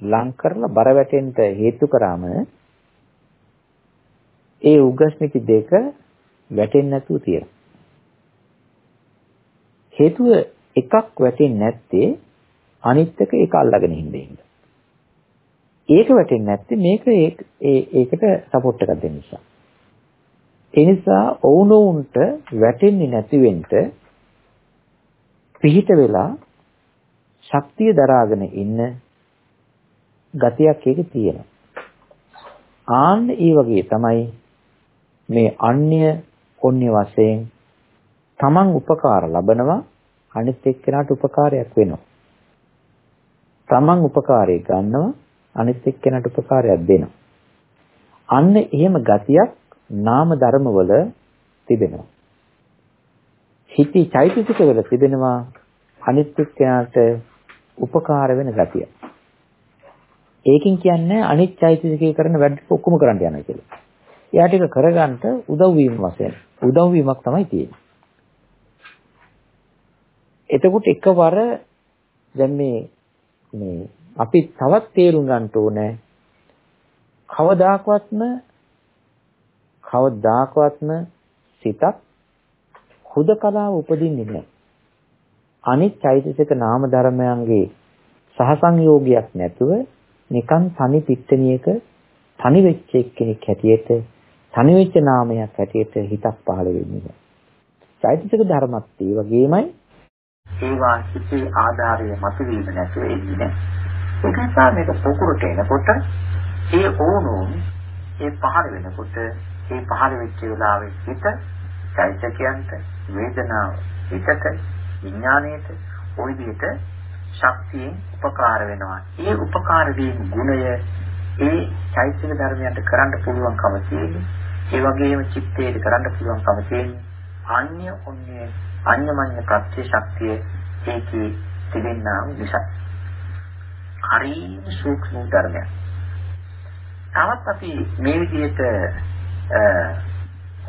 ලං කරලා බර වැටෙන්න හේතු කරාම ඒ උගස්මිටි දෙක වැටෙන්නේ නැතුව තියෙනවා. හේතුව එකක් වැටෙන්නේ නැත්තේ අනිත් එක ඒක අල්ලගෙන ඉන්නේ. ඒක වැටෙන්නේ නැත්තේ මේක ඒකට සපෝට් එකක් දෙන්න නිසා. ඒ නිසා ඔවුනොවුන්ට වැටෙන්නේ නැති වෙන්න පිහිට වෙලා ශක්තිය දරාගෙන ඉන්න ගතියක් ඒකේ තියෙනවා. ආන්න ඒ වගේ තමයි මේ අන්‍ය ඔන්‍ය වශයෙන් තමන් උපකාර ලබනවා අනිත් එක්කෙනාට උපකාරයක් වෙනවා. තමන් උපකාරය ගන්නවා අනිත් එක්කෙනාට උපකාරයක් දෙනවා. අන්න එහෙම ගතියක් නාම ධර්මවල තිබෙනවා. හිතී චෛතසික වල තිබෙනවා අනිත් එක්කෙනාට උපකාර වෙන ගතිය. ඒකෙන් කියන්නේ අනිත් චෛතසිකේ කරන වැඩ ඔක්කොම කරන්න යනවා කියලා. එයාට ඒක කරගන්න උදව් වීම වශයෙන් උදව් වීමක් තමයි තියෙන්නේ. එතකොට එකවර දැන් මේ මේ අපි තවත් තේරුම් ගන්න ඕනේ කවදාකවත්ම කවදාකවත්ම සිතක් හුදකලාව උපදින්නේ නැහැ. අනිත් චෛතසික නාම ධර්මයන්ගේ සහසංයෝගයක් නැතුව නිකන් තනි පිට්ටනියක තනි වෙච්ච එක්කෙනෙක් හැටියට තනි වෙච්ච නාමයක් හැටියට හිතක් පහළ වෙන්නේ. චෛතසික ධර්මත් ඒ වගේමයි ඒවා සිතේ ආධාරය මතුවීම නැතුව එන්නේ නැහැ. ඒක නිසා මේක පොකුරට එනකොට ඒ ඕනෝන් ඒ පහළ වෙනකොට ඒ පහළ වෙච්ච වෙලාවේ හිත චෛතකයන්ට වේදනාව හිතට විඥාණයට ওই විදිහට ශක්තියෙන් උපකාර වෙනවා. ඒ උපකාර වීම ගුණය ඒ චෛතසික ධර්මයන්ට කරන්න පුළුවන්කම තියෙන්නේ. ඒ වගේම චිත්තයට කරන්න පුළුවන්කම තියෙන්නේ. අන්‍ය ඔන්නේ අන්‍යමඤ්ඤ ප්‍රත්‍ය ශක්තිය ඒකේ තිබෙනා නිසා. හරිම සූක්ෂම ධර්මයක්. තවත් අපි මේ විදිහට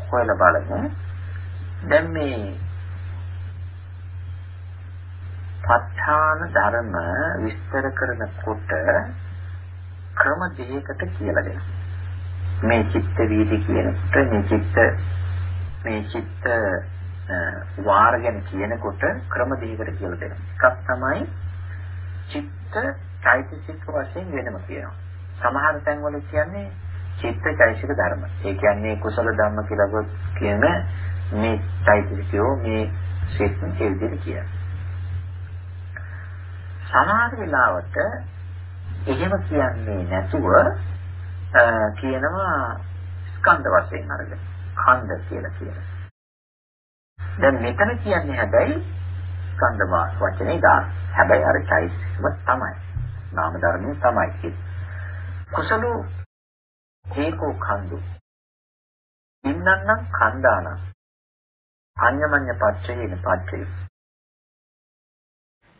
හොයලා බලමු. දැන් මේ ප ဋ ාණ ධර්ම විස්තර කරනකොට ක්‍රම දෙකකට කියලා දෙනවා. මේ චිත්ත වීදි කියනකොට මේ චිත්ත මේ චිත්ත වාර ගැන කියනකොට ක්‍රම දෙකකට කියලා දෙනවා. එකක් තමයි චිත්ත චෛතසික වශයෙන් වෙනම කියනවා. සමහර තැන්වල කියන්නේ චිත්ත චෛතසික ධර්ම. ඒ කියන්නේ කුසල ධර්ම කියලා කියන මේ චෛතසිකයෝ මේ සිත් ඒ විදිහට කියනවා. සමහර වෙලාවට එහෙම කියන්නේ නැතුව කියනවා ස්කන්ධ වශයෙන් අරගෙන ඛණ්ඩ කියලා කියනවා. දැන් මෙතන කියන්නේ හැබැයි ස්කන්ධ වචනේ දා. හැබැයි අර චෛතසිකම තමයි. නාම ධර්මයේ තමයි. කුසලෝ හේකෝ ඛණ්ඩු. ඉන්නන්නම් ඛණ්ඩාන. අඤ්ඤමඤ්ඤ පච්චේන පච්චේ.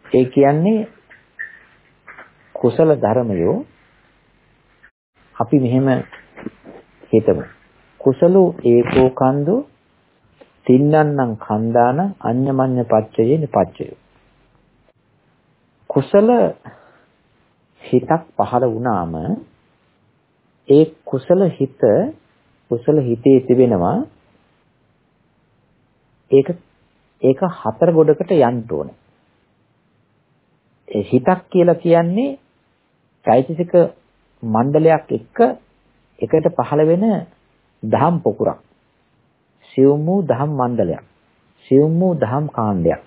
ඒ කියන්නේ කුසල ධර්මයෝ අපි මෙහෙම හිතමු. කුසලෝ ඒකෝ කන්දු තින්නන්නම් කන්දාන අඤ්ඤමඤ්ඤ පච්චයේ නිපච්චය. කුසල හිතක් පහළ වුණාම ඒ කුසල හිත කුසල හිතේ තිබෙනවා ඒක ඒක හතර ගොඩකට යන්න ඕනේ. ඒ හිතක් කියලා කියන්නේ චෛතසික මණ්ඩලයක් එක්ක එකට පහළ වෙන දහම් පොකුරක්. සියුම් වූ දහම් මණ්ඩලයක්. සියුම් වූ දහම් කාණ්ඩයක්.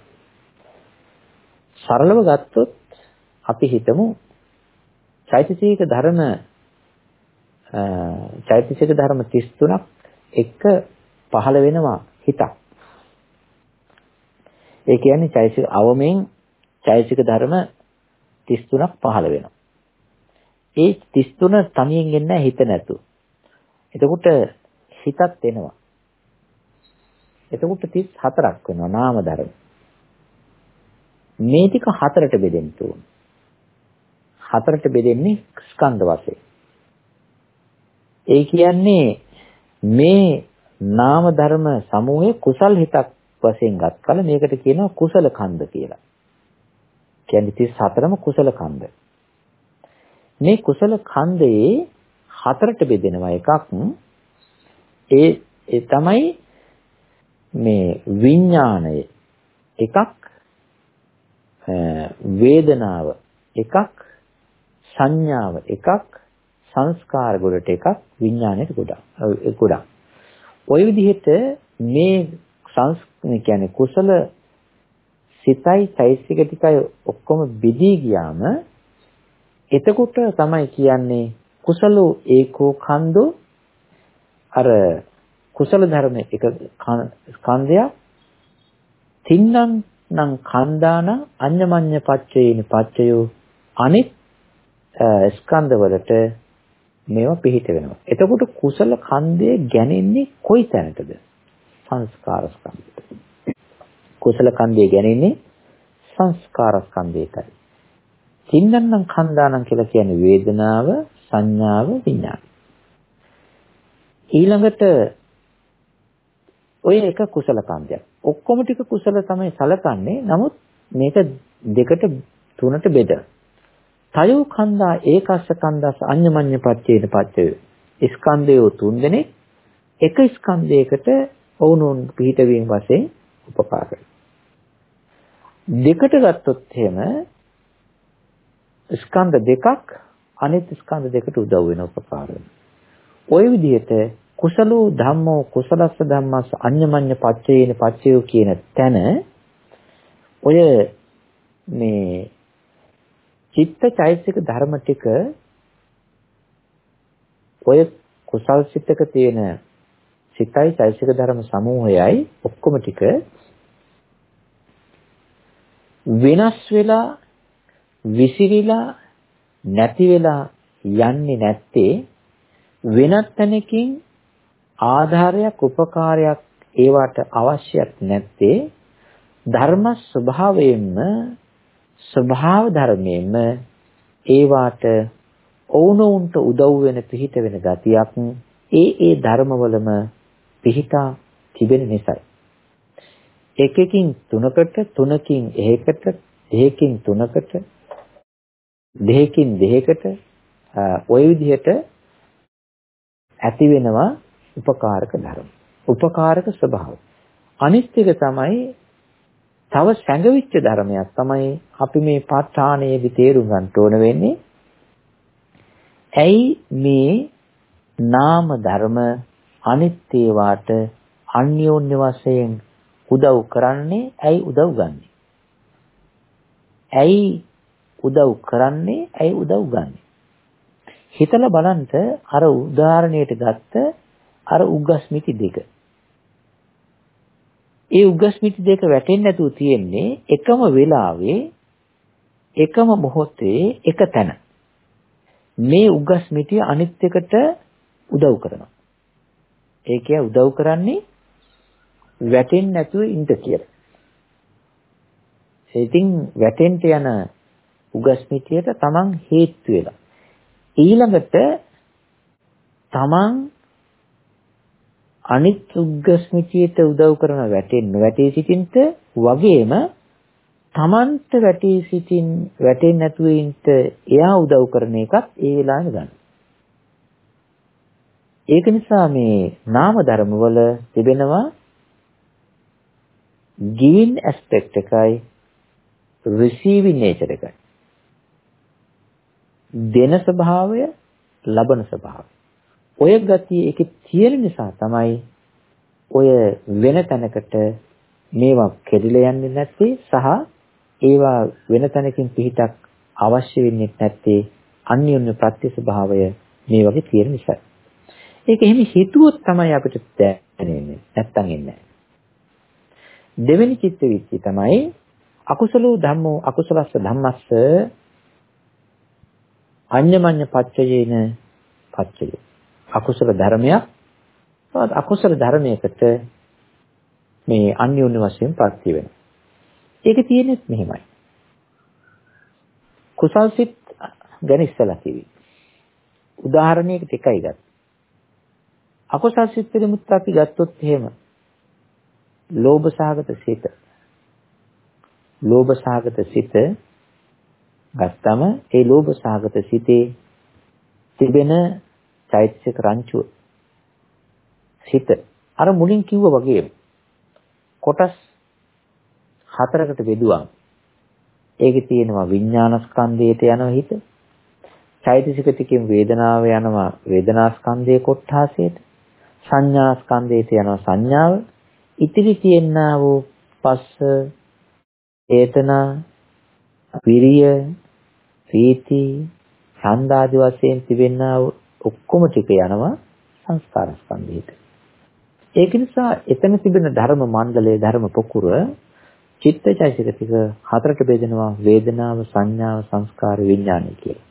සරලව ගත්තොත් අපි හිතමු චෛතසික ධර්ම චෛතසික ධර්ම 33ක් එක පහළ වෙනවා හිතක්. ඒ කියන්නේ චෛතසික අවමෙන් චෛතසික ධර්ම 33ක් පහළ වෙනවා. ඒ 33 තනියෙන් එන්නේ හිත නැතු. එතකොට හිතත් එනවා. එතකොට 34ක් වෙනවා නාම ධර්ම. මේ ටික හතරට බෙදෙන්න ඕන. හතරට බෙදෙන්නේ ස්කන්ධ වශයෙන්. ඒ කියන්නේ මේ නාම ධර්ම සමූහයේ කුසල් හිතක් වශයෙන් ගත් කල මේකට කියනවා කුසල කන්ද කියලා. කියන්නේ 34ම කුසල කන්ද. මේ කුසල ඛණ්ඩයේ හතරට බෙදෙනවා එකක් ඒ ඒ තමයි මේ විඥාණය එකක් වේදනාව එකක් සංඥාව එකක් සංස්කාර ගොඩට එකක් විඥාණයට ගොඩක් ගොඩක්. ওই විදිහට මේ සංස් කියන්නේ කුසල සිතයි චෛසික ටිකයි ඔක්කොම බෙදී ගියාම එතකොට තමයි කියන්නේ කුසලෝ ඒකෝ කන්දෝ? අර කුසල ධර්ම එක ස්කන්ධයක්. තින්නම් නම් කන්දාන අඤ්ඤමඤ්ඤ පච්චේනි පච්චයෝ අනිත් ස්කන්ධ වලට මේවා පිහිට වෙනවා. එතකොට කුසල කන්දේ ගැනෙන්නේ කොයි තැනටද? සංස්කාර ස්කන්ධයට. කුසල කන්දේ ගැනෙන්නේ සංස්කාර ස්කන්ධයටයි. තින්නන්නම් කන්දානම් කියලා කියන්නේ වේදනාව, සංඥාව, විඥාන. ඊළඟට ඔය එක කුසල කන්දයක්. ඔක්කොම ටික කුසල තමයි සලකන්නේ. නමුත් මේක දෙකට තුනට බෙදලා. තයෝ කන්දා ඒකස්ස කන්දස් අඤ්ඤමඤ්ඤ පච්චේන පච්චය. ස්කන්ධයෝ තුන් දෙනෙක් එක ස්කන්ධයකට වුණුන් පිහිටවීම වශයෙන් උපකාර දෙකට ගත්තොත් එහෙම ස්කන්ධ දෙකක් අනිත් ස්කන්ධ දෙකට උදව් වෙන උපකාර ওই විදිහට කුසලෝ ධම්මෝ කුසලස්ස ධම්මස් අඤ්ඤමඤ්ඤ පච්චේන පච්චයෝ කියන තැන ඔය මේ චිත්ත චෛතසික ධර්ම ටික ඔය කුසල් සිතක තියෙන සිතයි චෛතසික ධර්ම සමූහයයි ඔක්කොම ටික වෙනස් වෙලා විසිරිලා නැති වෙලා යන්නේ නැත්තේ වෙනත් තැනකින් ආධාරයක් උපකාරයක් ඒවට අවශ්‍යත් නැත්තේ ධර්ම ස්වභාවයෙන්ම ස්වභාව ධර්මයෙන්ම ඒවාට ඔවුනොවුන්ට උදව් වෙන පිහිට වෙන ගතියක් ඒ ඒ ධර්මවලම පිහිටා තිබෙන නිසායි. එකකින් තුනකට තුනකින් එහෙකට එහෙකින් තුනකට දෙකකින් දෙකකට ওই විදිහට ඇති වෙනවා උපකාරක ධර්ම. උපකාරක ස්වභාව. අනිත් එක තමයි තව සැඟවිච්ච ධර්මයක් තමයි අපි මේ ප ဋ ාණයේදී තේරුම් ගන්න ඕන වෙන්නේ. ඇයි මේ නාම ධර්ම අනිත් ඒවාට අන්‍යෝන්‍ය වශයෙන් උදව් කරන්නේ ඇයි උදව් ගන්නෙ? ඇයි උදව් කරන්නේ ඇයි උදව් ගන්නෙ? හිතලා බලන්න අර උදාහරණයට ගත්ත අර උග්ගස්මිති දෙක. ඒ උග්ගස්මිති දෙක වැටෙන්නේ නැතුව තියෙන්නේ එකම වෙලාවේ එකම මොහොතේ එක තැන. මේ උග්ගස්මිතිය අනිත් එකට උදව් කරනවා. ඒ කිය උදව් කරන්නේ වැටෙන්නේ නැතුව ඉන්න කියලා. ඉතින් වැටෙන්න යන උගස්මිතියට තමන් හේතු වෙලා ඊළඟට තමන් අනිත් උග්ගස්මිතියට උදව් කරන වැටෙන්න වැටේ සිටින්ට වගේම තමන්ට වැටේ සිටින් වැටෙන්නේ නැතුව ඉන්න එයා උදව් කරන එකත් ඒ වෙලාවෙම ගන්න. ඒක නිසා මේ නාම ධර්ම වල තිබෙනවා giving aspect එකයි receiving nature එකයි. දෙන ස්වභාවය ලබන ස්වභාවය. ඔය ගතිය ඒකේ තියෙන නිසා තමයි ඔය වෙන තැනකට මේවා කෙරිලා යන්නේ නැත්තේ සහ ඒවා වෙන තැනකින් පිහිටක් අවශ්‍ය වෙන්නේ නැත්තේ අන්‍යෝන්‍ය ප්‍රත්‍ය ස්වභාවය මේ වගේ තියෙන නිසා. ඒක එහෙම හිතුවොත් තමයි අපිට දැනෙන්නේ. නැත්තම් එන්නේ දෙවෙනි චිත්ත විච්චි තමයි අකුසලෝ ධම්මෝ අකුසලස්ස ධම්මස්ස අඤ්ඤමඤ්ඤ පච්චයේන පච්චය. අකුසල ධර්මයක් අකුසල ධර්මයකට මේ අන්‍යෝන්‍ය වශයෙන් ප්‍රත්‍ය වෙනවා. ඒක තියෙන්නේ මෙහෙමයි. කුසල් සිත් ගැන ඉස්සලා කිව්වේ. උදාහරණයකට එකයි ගත්තා. අකුසල් සිත් පිළිමුත් අපි ගත්තොත් එහෙම ලෝභ සහගත සිත ලෝභ සහගත සිත ගත්තම ඒ ලෝභ සහගත සිතේ තිබෙන චෛතසික රංචුව සිත අර මුලින් කිව්වා වගේම කොටස් හතරකට බෙදුවා. ඒකේ තියෙනවා විඥානස්කන්ධයට යනවා හිත. චෛතසික ටිකෙන් වේදනාව යනවා වේදනාස්කන්ධයේ කොට්ඨාසයට. සංඥාස්කන්ධයට යනවා සංඥාව. ඉතිරි තියෙනා වූ පස්ස චේතනා විරිය ප්‍රීති ඡන්දාදි වශයෙන් තිබෙනා ඔක්කොම ටික යනවා සංස්කාර ස්කන්ධයට. ඒක නිසා එතන තිබෙන ධර්ම මණ්ඩලයේ ධර්ම පොකුර චිත්තචෛතසික ටික හතරට බෙදෙනවා වේදනාව සංඥාව සංස්කාර විඥානය කියලා.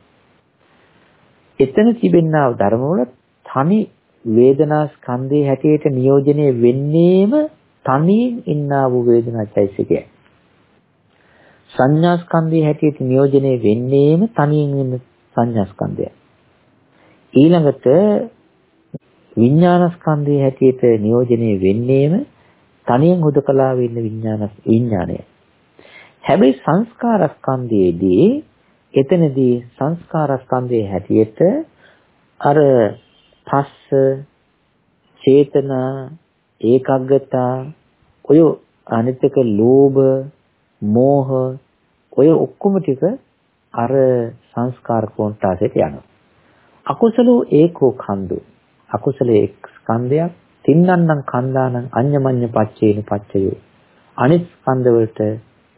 එතන තිබෙනා ධර්ම වල තනි වේදනා ස්කන්ධයේ හැටියට නියෝජනය වෙන්නේම තනියෙන් ඉන්නා වූ වේදනා චෛතසිකයයි. සංඥා ස්කන්ධයේ හැටියට නියෝජනය වෙන්නේම තනියෙන් වෙන සංඥා ස්කන්ධයයි. ඊළඟට විඥාන ස්කන්ධයේ හැටියට නියෝජනය වෙන්නේම තනියෙන් හුදකලා වෙන්න විඥාන විඥානය. හැබැයි සංස්කාර ස්කන්ධයේදී එතනදී සංස්කාර ස්කන්ධයේ හැටියට අර පස්ස චේතනා ඒකග්ගතා ඔය අනිත්‍යක ලෝභ මෝහ ඔය ඔක්කොම ටික අර සංස්කාර කොන්ටාසෙට යනවා. අකුසලෝ ඒකෝ කන්දු. අකුසලයේ එක් ස්කන්ධයක් තින්නන්නම් කන්දානම් අඤ්ඤමඤ්ඤ පච්චේන පච්චයෝ. අනිත් ස්කන්ධ වලට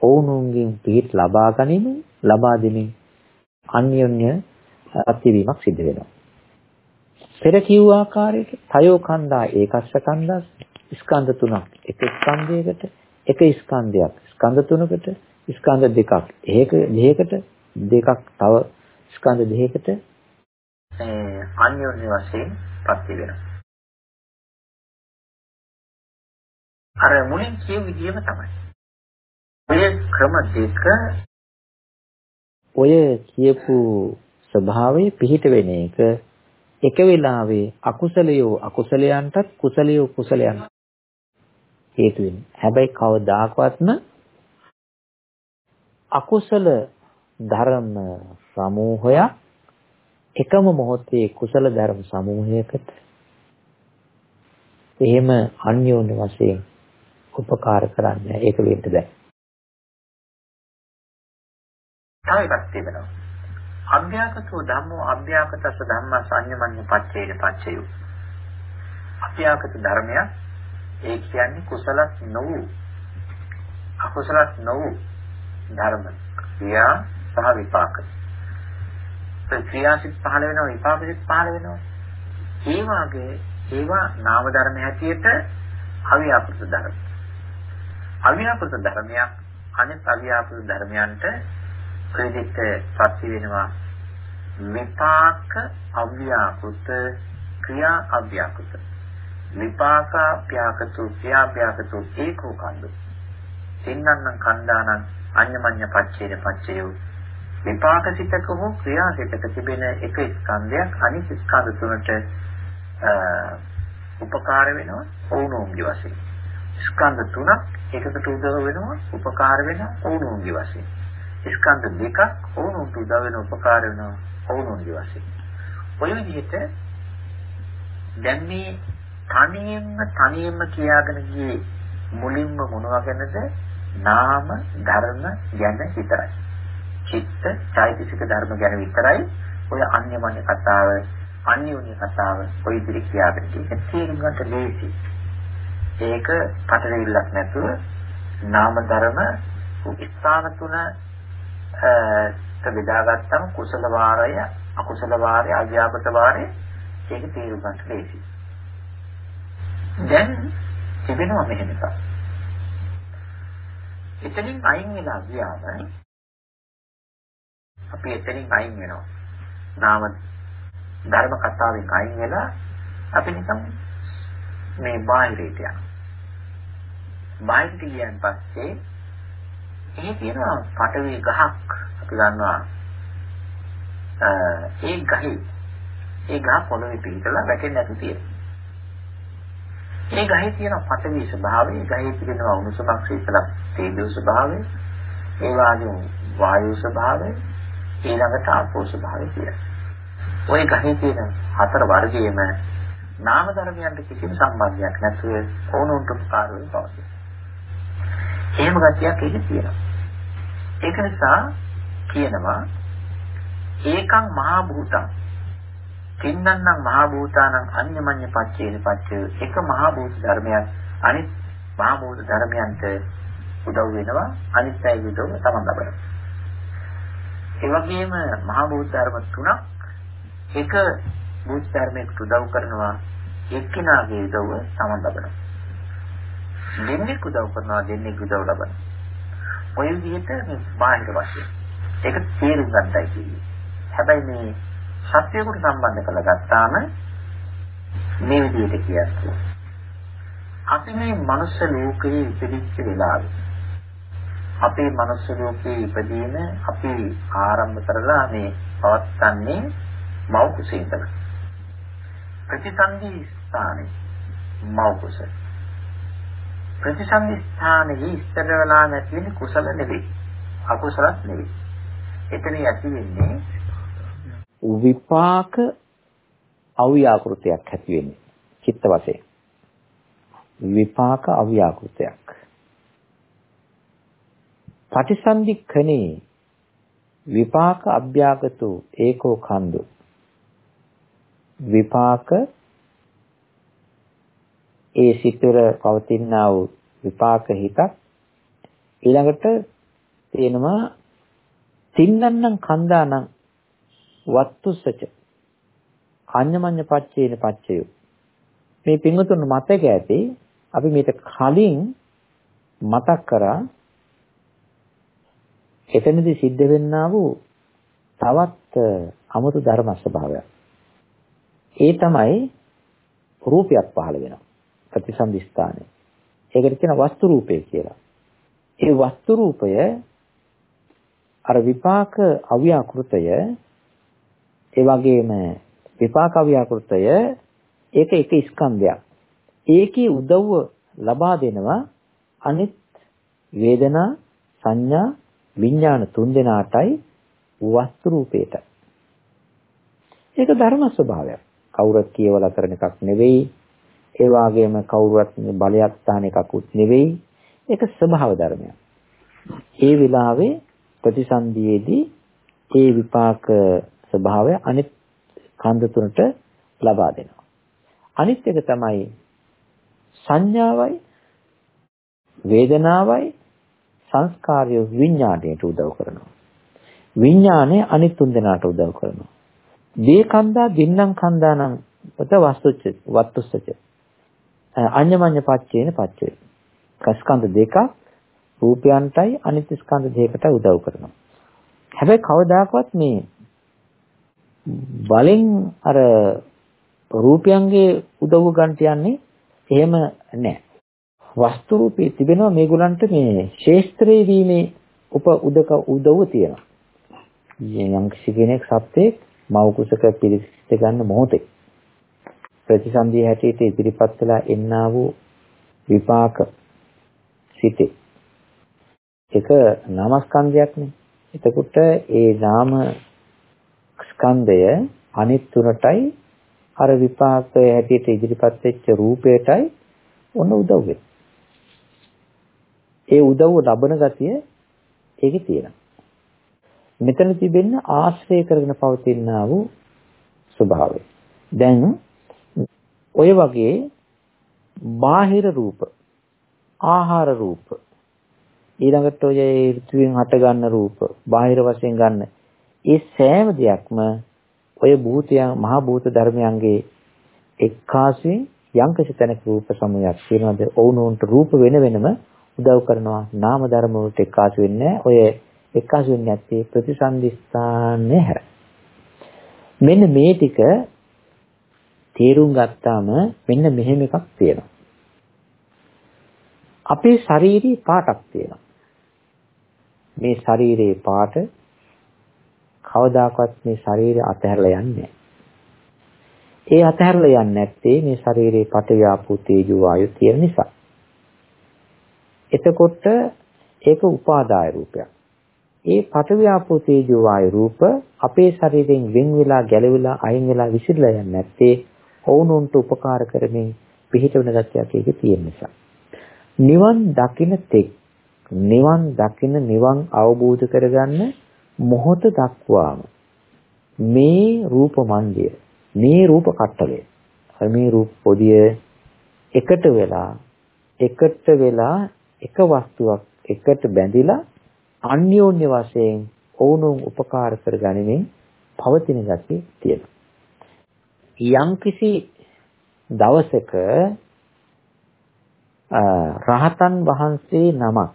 ඔවුනුන්ගෙන් පිහිට ලබා ගැනීම ලබා දෙමින් අන්‍යෝන්‍ය අත්වීමක් සිද්ධ වෙනවා. පෙර කිව් ආකාරයට තයෝ කන්දා ඒකස්ස කන්දා ස්කන්ධ තුනක් එක ස්කන්ධයකට එක ස්කන්ධයක් ස්කන්ධ තුනකට ස්කන්ධ දෙකක්. එහෙක දෙකකට දෙකක් තව ස්කන්ධ දෙකකට මේ අන්‍යෝන්‍ය වශයෙන් පත්‍ය වෙනවා. අර මුලින් කියු විදිහම තමයි. ඔය ක්‍රම දෙක ඔය කියපු ස්වභාවයේ පිහිට වෙන එක එක වෙලාවේ අකුසලයෝ අකුසලයන්ටත් කුසලයෝ කුසලයන් හේතු වෙන්නේ. හැබැයි කවදාකවත්ම අකුසල ධර්ම සමූහයක් එකම මොහොතේ කුසල ධර්ම සමූහයකට එහෙම අන්‍යෝන්‍ය වශයෙන් උපකාර කරන්නේ ඒක වෙන්න බෑ. තව එකක් තිබෙනවා. අභ්‍යාකතෝ ධම්මෝ අභ්‍යාකතස ධම්ම සංයමඤ්ඤ පච්චේන පච්චයෝ. අභ්‍යාකත ධර්මයක් ඒ කියන්නේ කුසලස් නොවු අකුසලස් නොවු ධර්ම ක්‍රියා සහ විපාක. ක්‍රියාසිත පහළ වෙනවා විපාකසිත පහළ වෙනවා. ඒ වාගේ ඒවා නාම ධර්ම හැටියට අව්‍යාපෘත ධර්ම. අව්‍යාපෘත ධර්මයක් අනිත් අව්‍යාපෘත ධර්මයන්ට ප්‍රේදිත පත්‍ය වෙනවා විපාක අව්‍යාපෘත ක්‍රියා අව්‍යාපෘත විපාකාභ්‍යාකතු ක්‍රියාභ්‍යාකතු ඒකෝ කන්දු සින්නන්න කණ්ඩානං අඤ්ඤමඤ්ඤ පච්චේන පච්චයෝ විපාක සිතක හෝ ක්‍රියා සිතක තිබෙන එක ස්කන්ධයක් අනිත් ස්කන්ධ තුනට උපකාර වෙනවා ඕනෝන්ගේ වශයෙන්. ස්කන්ධ තුනක් එකකට උදව් වෙනවා උපකාර වෙන ඕනෝන්ගේ වශයෙන්. ස්කන්ධ දෙකක් ඕනෝන්ට උදව් වෙන උපකාර වෙනවා ඕනෝන්ගේ වශයෙන්. ඔය විදිහට දැන් මේ තනියෙන්ම තනියෙන්ම කියාගෙන ගියේ මුලින්ම මොනවා ගැනද නාම ධර්ම ගැන විතරයි. චිත්ත චෛතසික ධර්ම ගැන විතරයි ඔය අන්‍යමඤ්ඤ කතාව අන්‍යෝන්‍ය කතාව ඔය ඉදිරි කියාගෙන තියෙන්නේ. තේරුම් ගන්න ලේසි. ඒක පටලවිල්ලක් නැතුව නාම ධර්ම ස්ථාන තුන බෙදාගත්තම කුසල වාරය අකුසල වාරය අධ්‍යාපත වාරය ඒක තේරුම් ගන්න ලේසි. දැන් තිබෙනවා මෙහෙම එකක්. එතනින් අයින් වෙලා ගියාම අපි එතනින් අයින් වෙනවා. නාම ධර්ම කතාවෙන් අයින් වෙලා අපි නිකන් මේ බාහිරයට යනවා. බාහිරට ගියන් පස්සේ එහි තියෙන පටවි ගහක් අපි ගන්නවා. ඒ ගහේ ඒ ගහ පොළවේ පිහිටලා වැටෙන්නේ නැති තියෙනවා. මේ ගහේ තියෙන පඨවි ස්වභාවය, ගහේ තියෙන උණුසුමක් සීතලක් තේජෝ ස්වභාවය, ඒ වගේම වායු ස්වභාවය, ඊළඟට ආපෝ ස්වභාවය කියලා. ওই ගහේ තියෙන හතර වර්ගයේම නාම ධර්මයන්ට කිසිම සම්බන්ධයක් නැතුව ඕනොන්ට උපකාර වෙන පවතී. එහෙම ගැටියක් ඒක තියෙනවා. ඒක නිසා කියනවා ඒකං මහා භූතං තින්නන්නම් මහා භූතානං අඤ්ඤමඤ්ඤ පච්චේන පච්චය එක මහා භූත ධර්මයක් අනිත් මහා භූත ධර්මයන්ට උදව් වෙනවා අනිත් අය උදව් තමන් ලබනවා ඒ වගේම මහා භූත ධර්ම තුනක් එක භූත ධර්මයකට උදව් කරනවා එක්කිනාගේ උදව්ව තමන් ලබනවා. දෙන්නේ උදව් කරනවා දෙන්නේ උදව් ලබනවා. ඔය විදිහට මේ බාහිර වශයෙන්. ඒක තේරුම් ගන්නයි කියන්නේ. හැබැයි මේ සත්‍යයකට සම්බන්ධ කරලා ගත්තාම මේ විදිහට කියනවා. අපි මේ මනුස්ස ලෝකයේ ඉපදිච්ච වෙලාවේ අපේ මනුස්ස ලෝකයේ ඉපදීම අපි ආරම්භ කරලා මේ පවත්න්නේ මව් කුසේ ඉඳලා. ප්‍රතිසන්දි ස්ථානේ මව් කුස. ප්‍රතිසන්දි ස්ථානයේ ඉස්තර වෙලා නැති වෙන්නේ කුසල නෙවෙයි. අකුසලත් නෙවෙයි. එතන ඇති වෙන්නේ විපාක අව්‍යාකෘතයක් ඇති වෙන්නේ චිත්ත වශයෙන් විපාක අව්‍යාකෘතයක් පටිසන්ධික්ඛනේ විපාක අභ්‍යාගතු ඒකෝ කන්දු. විපාක ඒ සිතර පවතිනා වූ විපාක හිතක් ඊළඟට තියෙනවා තින්නන්නම් කන්දානම් වත්තුසච අඤ්ඤමඤ්ඤ පච්චේන පච්චය. මේ පින්වතුන් මතක ඇති අපි මේක කලින් මතක් කරා එතනදී සිද්ධ වෙන්නා වූ තවත් අමුතු ධර්ම ස්වභාවයක් ඒ තමයි රූපයක් පහළ වෙනවා. ප්‍රතිසන්දි ස්ථානයේ. ඒකට කියන වස්තු රූපය කියලා. ඒ වස්තු රූපය අර විපාක අව්‍යාකෘතය ඒ වගේම විපාක අව්‍යාකෘතය ඒක එක ස්කන්ධයක්. ඒකේ උදව්ව ලබා දෙනවා අනිත් වේදනා සංඥා විඥාන තුන් දෙනාටයි වස්තු රූපේට. ඒක ධර්ම ස්වභාවයක්. කවුරුත් කියවලා කරන එකක් නෙවෙයි. ඒ වගේම කවුරුත් බලයක් තාන එකකුත් නෙවෙයි. ඒක ස්වභාව ධර්මයක්. ඒ වෙලාවේ ප්‍රතිසන්දියේදී ඒ විපාක ස්වභාවය අනිත් කන්ද තුනට ලබා දෙනවා. අනිත් එක තමයි සංඥාවයි වේදනාවයි සංස්කාරය විඥාණයට උදව් කරනවා. විඥාණය අනිත් තුන් දෙනාට උදව් කරනවා. දේ කන්දා දින්නම් කන්දානම් පත වස්තුච්ච වත්තුස්සච. අඤ්ඤමඤ්ඤ පච්චේන පච්චේ. කස්කන්ධ දෙකක් රූපයන්ටයි අනිත් ස්කන්ධ දෙකකට උදව් කරනවා. හැබැයි කවදාකවත් මේ බලෙන් අර රූපයන්ගේ උදව් ගන්නට යන්නේ එහෙම නැහැ. වස්තු රූපේ තිබෙනවා. මේගොල්ලන්ට මේ ශේස්ත්‍රයේ වීමේ උප උදක උදව්ව තියෙනවා. යම් කෙනෙක් සත්‍යයක් මව කුසක පිළිසිත ගන්න මොහොතේ ප්‍රතිසන්දිය හැටියට ඉදිරිපත් වෙලා එන්නා වූ විපාක සිටේ ඒක නාමස්කන්ධයක්නේ. එතකොට ඒ නාම ස්කන්ධය අනිත් තුනටයි අර විපාකය හැටියට ඉදිරිපත් වෙච්ච රූපයටයි ඔන්න උදව් ඒ උදව්ව ලබන ගතිය ඒකේ තියෙනවා මෙතන තිබෙන්න ආශ්‍රය කරගෙන පවතිනා වූ ස්වභාවය. දැන් ඔය වගේ බාහිර රූප, ආහාර රූප, ඊළඟට ඔය ඍතුවෙන් හට ගන්න රූප, බාහිර වශයෙන් ගන්න ඒ සෑම දෙයක්ම ඔය භූතයන් මහා භූත ධර්මයන්ගේ එක්කාසුවෙන් යම්කිසි තැනක රූප සමූහයක් තියෙනවද? ඔවුනොන්ට රූප වෙන වෙනම උදව් කරනවා. නාම ධර්ම වලට එක්කාසු වෙන්නේ ඔය එකාසු වෙන්නේ නැත්තේ ප්‍රතිසන්දිස්ථානේ හැර. මෙන්න මේ ටික තේරුම් ගත්තාම මෙන්න මෙහෙම එකක් තියෙනවා. අපේ ශාරීරික පාටක් තියෙනවා. මේ ශරීරයේ පාට කවදාකවත් මේ ශරීරය අතහැරලා යන්නේ ඒ අතහැරලා යන්නේ නැත්තේ මේ ශරීරයේ පටවියාපු තේජෝ වායු තියෙන නිසා. එතකොට ඒක උපාදාය රූපයක්. ඒ පඨවි ආපෝ තේජෝ වායු රූප අපේ ශරීරයෙන් වෙන් වෙලා ගැලවිලා අයින් වෙලා විසිරලා යන්නේ නැත්තේ ඔවුනොන්ට උපකාර කරමින් පිහිටවන ගතියක් ඒකේ තියෙන නිසා. නිවන් දකින තෙක් නිවන් දකින නිවන් අවබෝධ කරගන්න මොහොත දක්වාම මේ රූප මන්දිය මේ රූප කට්ටලය මේ රූප පොදිය එකට වෙලා එකට වෙලා එක වස්තුවක් එකට බැඳිලා අන්‍යෝන්‍ය වශයෙන් ඔවුනුන් උපකාර කර ගනිමින් පවතින ගතිය තියෙනවා. යම්කිසි දවසක රහතන් වහන්සේ නමක්